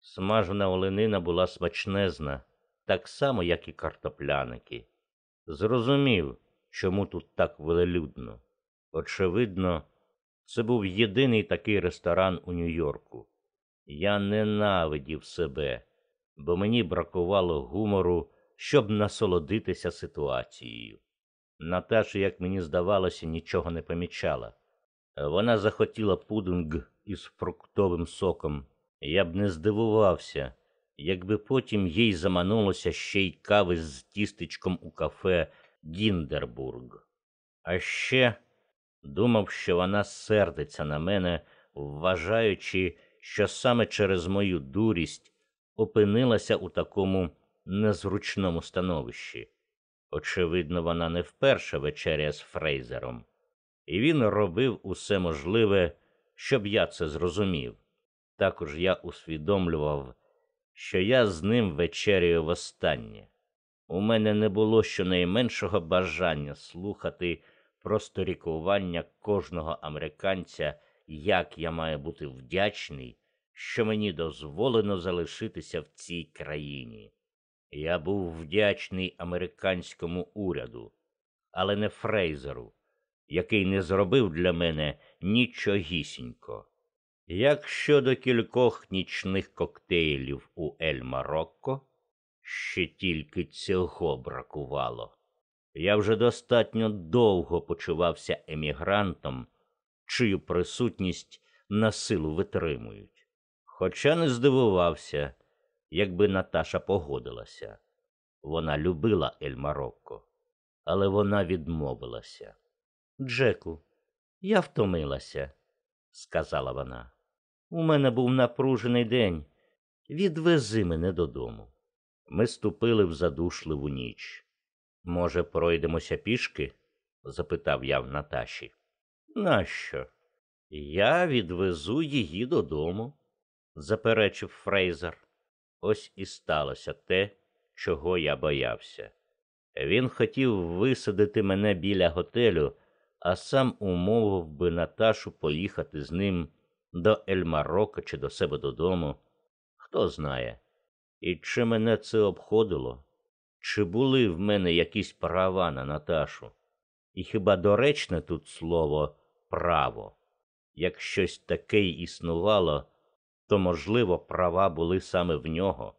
Смажена оленина була смачнезна, так само, як і картопляники. Зрозумів, чому тут так велелюдно. Очевидно, це був єдиний такий ресторан у Нью-Йорку. Я ненавидів себе, бо мені бракувало гумору, щоб насолодитися ситуацією. Наташа, як мені здавалося, нічого не помічала. Вона захотіла пудинг із фруктовим соком. Я б не здивувався, якби потім їй заманулося ще й кави з тістечком у кафе Гіндербург. А ще думав, що вона сердиться на мене, вважаючи, що саме через мою дурість опинилася у такому незручному становищі. Очевидно, вона не вперше вечеря з Фрейзером, і він робив усе можливе, щоб я це зрозумів. Також я усвідомлював, що я з ним вечеряю востаннє. У мене не було щонайменшого бажання слухати про сторікування кожного американця, як я маю бути вдячний, що мені дозволено залишитися в цій країні. Я був вдячний американському уряду, але не Фрейзеру, який не зробив для мене нічогісінько. Як щодо кількох нічних коктейлів у Ель Марокко, ще тільки цього бракувало. Я вже достатньо довго почувався емігрантом, чию присутність на силу витримують. Хоча не здивувався, якби Наташа погодилася. Вона любила Ель Марокко, але вона відмовилася. Джеку, я втомилася, сказала вона. У мене був напружений день. Відвези мене додому. Ми ступили в задушливу ніч. Може, пройдемося пішки? запитав я в Наташі. Нащо? Я відвезу її додому, заперечив Фрейзер. Ось і сталося те, чого я боявся. Він хотів висадити мене біля готелю, а сам умовив би Наташу поїхати з ним до Ельмарока чи до себе додому. Хто знає. І чи мене це обходило? Чи були в мене якісь права на Наташу? І хіба доречне тут слово право? Як щось таке існувало, то, можливо, права були саме в нього,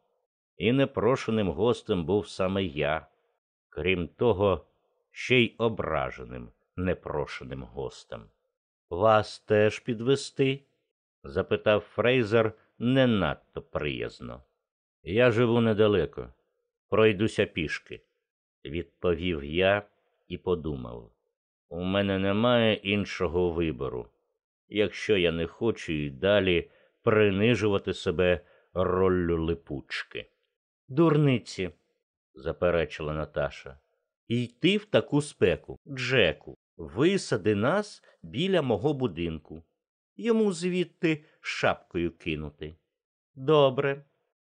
і непрошеним гостем був саме я, крім того, ще й ображеним непрошеним гостем. Вас теж підвести? запитав Фрейзер не надто приязно. Я живу недалеко, пройдуся пішки, відповів я і подумав. У мене немає іншого вибору, якщо я не хочу і далі принижувати себе роллю липучки. Дурниці, заперечила Наташа. Йти в таку спеку, Джеку, висади нас біля мого будинку. Йому звідти шапкою кинути. Добре.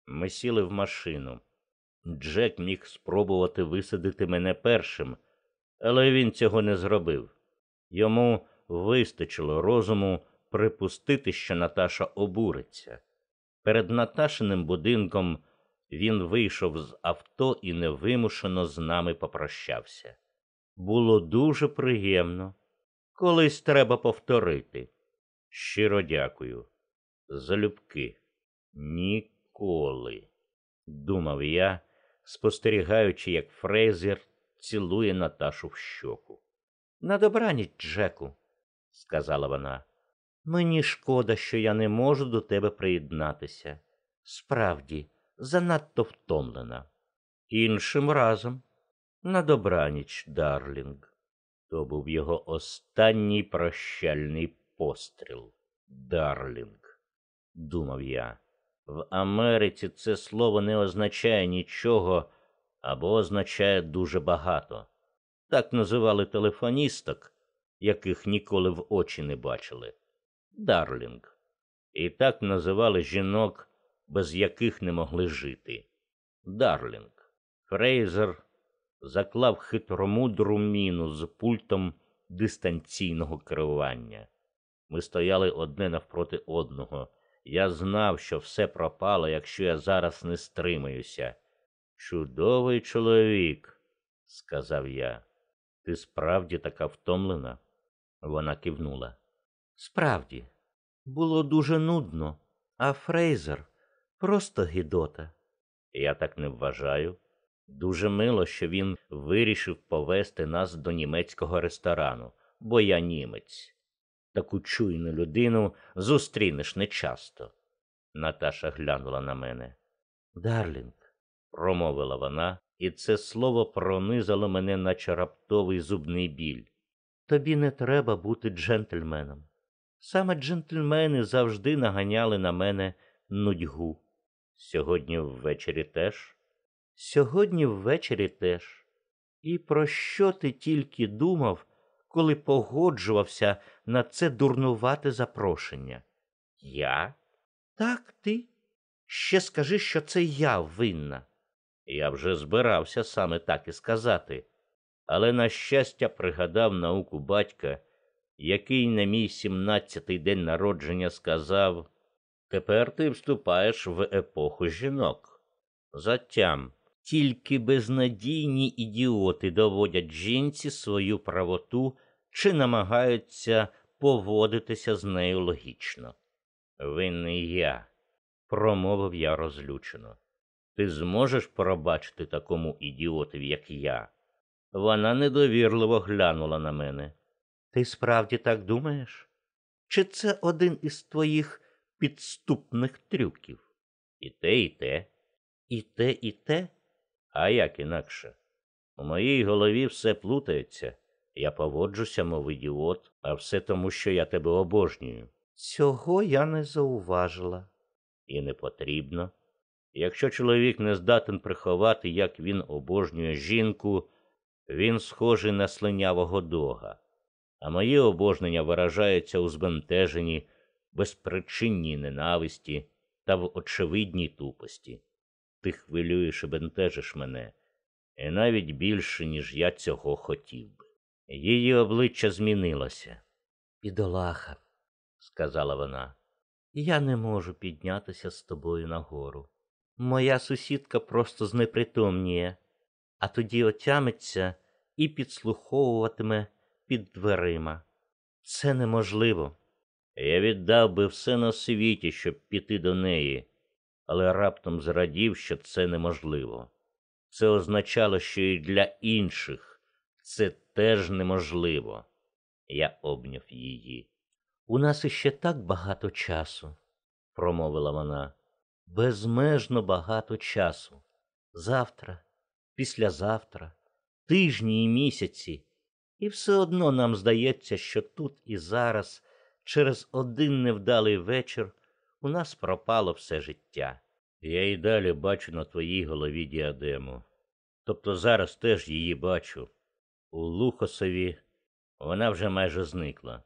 Ми сіли в машину. Джек міг спробувати висадити мене першим, але він цього не зробив. Йому вистачило розуму припустити, що Наташа обуриться. Перед Наташиним будинком він вийшов з авто і невимушено з нами попрощався. Було дуже приємно. Колись треба повторити. Щиро дякую. Залюбки. Ніколи, думав я, спостерігаючи, як Фрейзер цілує Наташу в щоку. На добраніч, Джеку, сказала вона. Мені шкода, що я не можу до тебе приєднатися. Справді, занадто втомлена. Іншим разом, на добраніч, Дарлінг. То був його останній прощальний постріл. Дарлінг, думав я. В Америці це слово не означає нічого або означає дуже багато. Так називали телефоністок, яких ніколи в очі не бачили. Дарлінг. І так називали жінок, без яких не могли жити. Дарлінг. Фрейзер заклав хитромудру міну з пультом дистанційного керування. Ми стояли одне навпроти одного. Я знав, що все пропало, якщо я зараз не стримаюся. Чудовий чоловік, сказав я. Ти справді така втомлена? Вона кивнула. Справді, було дуже нудно, а Фрейзер просто гідота. Я так не вважаю. Дуже мило, що він вирішив повести нас до німецького ресторану, бо я німець. Таку чуйну людину зустрінеш нечасто. Наташа глянула на мене. Дарлінг, промовила вона, і це слово пронизало мене, наче раптовий зубний біль. Тобі не треба бути джентльменом. Саме джентльмени завжди наганяли на мене нудьгу. Сьогодні ввечері теж? Сьогодні ввечері теж. І про що ти тільки думав, коли погоджувався на це дурнувате запрошення? Я? Так, ти. Ще скажи, що це я винна. Я вже збирався саме так і сказати, але, на щастя, пригадав науку батька, який на мій сімнадцятий день народження сказав Тепер ти вступаєш в епоху жінок. Затям тільки безнадійні ідіоти доводять жінці свою правоту чи намагаються поводитися з нею логічно. Винний я, промовив я розлючено. Ти зможеш пробачити такому ідіотові, як я? Вона недовірливо глянула на мене. Ти справді так думаєш? Чи це один із твоїх підступних трюків? І те, і те, і те, і те? А як інакше? У моїй голові все плутається. Я поводжуся, мов ідіот, а все тому, що я тебе обожнюю. Цього я не зауважила. І не потрібно. Якщо чоловік не здатен приховати, як він обожнює жінку, він схожий на слинявого дога, а моє обожнення виражається у збентеженні, безпричинній ненависті та в очевидній тупості. Ти хвилюєш і бентежиш мене, і навіть більше, ніж я цього хотів би. Її обличчя змінилося. Бідолаха, сказала вона, я не можу піднятися з тобою нагору. Моя сусідка просто знепритомніє, а тоді отямиться і підслуховуватиме під дверима. Це неможливо. Я віддав би все на світі, щоб піти до неї, але раптом зрадів, що це неможливо. Це означало, що і для інших це теж неможливо. Я обняв її. У нас іще так багато часу, промовила вона. Безмежно багато часу. Завтра, післязавтра, тижні і місяці. І все одно нам здається, що тут і зараз, через один невдалий вечір, у нас пропало все життя. Я й далі бачу на твоїй голові діадему. Тобто зараз теж її бачу. У Лухосові вона вже майже зникла.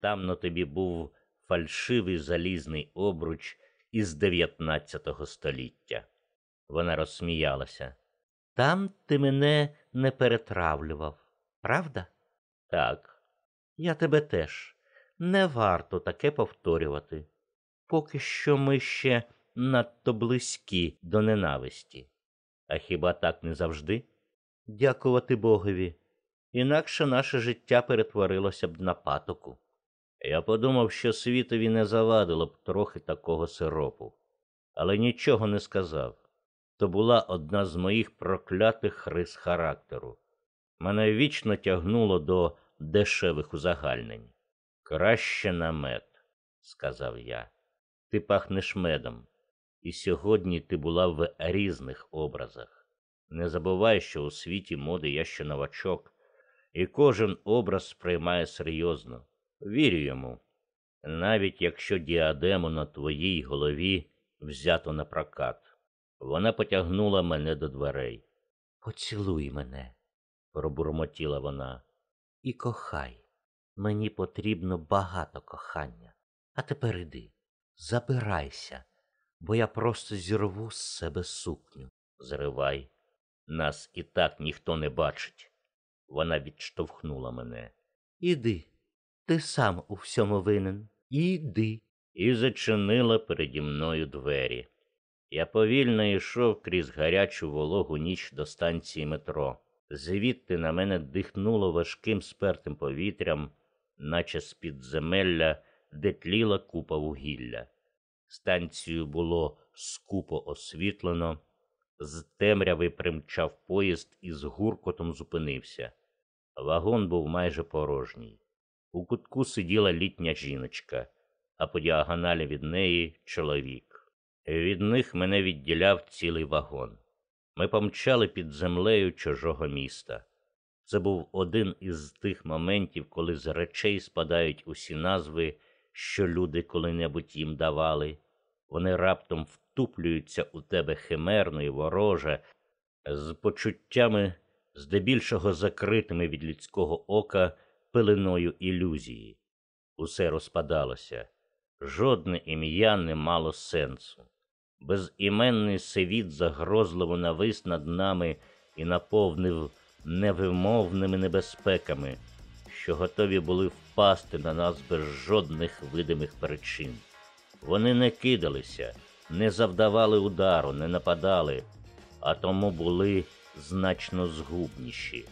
Там на тобі був фальшивий залізний обруч із дев'ятнадцятого століття. Вона розсміялася. Там ти мене не перетравлював, правда? Так, я тебе теж. Не варто таке повторювати. Поки що ми ще надто близькі до ненависті. А хіба так не завжди? Дякувати Богові. Інакше наше життя перетворилося б на патоку. Я подумав, що світові не завадило б трохи такого сиропу, але нічого не сказав. То була одна з моїх проклятих рис характеру. Мене вічно тягнуло до дешевих узагальнень. Краще на мед, сказав я. Ти пахнеш медом, і сьогодні ти була в різних образах. Не забувай, що у світі моди я ще новачок, і кожен образ сприймає серйозно. Вірю йому, навіть якщо діадему на твоїй голові взято на прокат. Вона потягнула мене до дверей. Поцілуй мене, пробурмотіла вона, і кохай. Мені потрібно багато кохання. А тепер іди, забирайся, бо я просто зірву з себе сукню. Зривай. Нас і так ніхто не бачить. Вона відштовхнула мене. Іди. Ти сам у всьому винен. Іди. І зачинила переді мною двері. Я повільно йшов крізь гарячу вологу ніч до станції метро. Звідти на мене дихнуло важким спертим повітрям, наче з підземелля, де тліла купа вугілля. Станцію було скупо освітлено, з темряви примчав поїзд і з гуркотом зупинився. Вагон був майже порожній. У кутку сиділа літня жіночка, а по діагоналі від неї чоловік. Від них мене відділяв цілий вагон. Ми помчали під землею чужого міста. Це був один із тих моментів, коли з речей спадають усі назви, що люди коли-небудь їм давали. Вони раптом втуплюються у тебе химерно і вороже, з почуттями, здебільшого закритими від людського ока пеленою ілюзії. Усе розпадалося, жодне ім'я не мало сенсу. Безіменний світ загрозливо навис над нами і наповнив невимовними небезпеками, що готові були впасти на нас без жодних видимих причин. Вони не кидалися, не завдавали удару, не нападали, а тому були значно згубніші.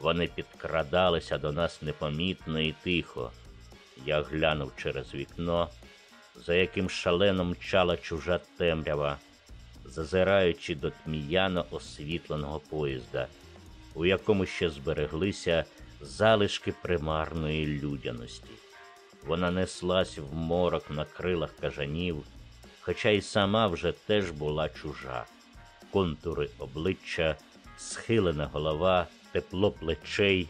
Вони підкрадалися до нас непомітно і тихо. Я глянув через вікно, за яким шалено мчала чужа темрява, зазираючи до тміяно освітленого поїзда, у якому ще збереглися залишки примарної людяності. Вона неслась в морок на крилах кажанів, хоча й сама вже теж була чужа, контури обличчя, схилена голова тепло плечей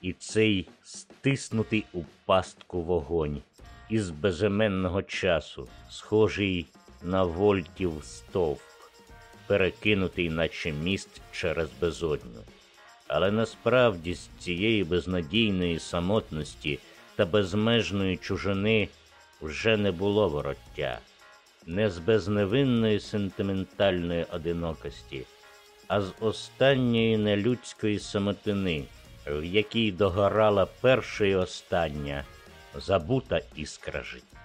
і цей стиснутий у пастку вогонь із безіменного часу, схожий на вольтів стовп. перекинутий, наче міст через безодню. Але насправді з цієї безнадійної самотності та безмежної чужини вже не було вороття, не з безневинної сентиментальної одинокості, а з останньої нелюдської самотини, в якій догорала перша і остання забута іскра життя.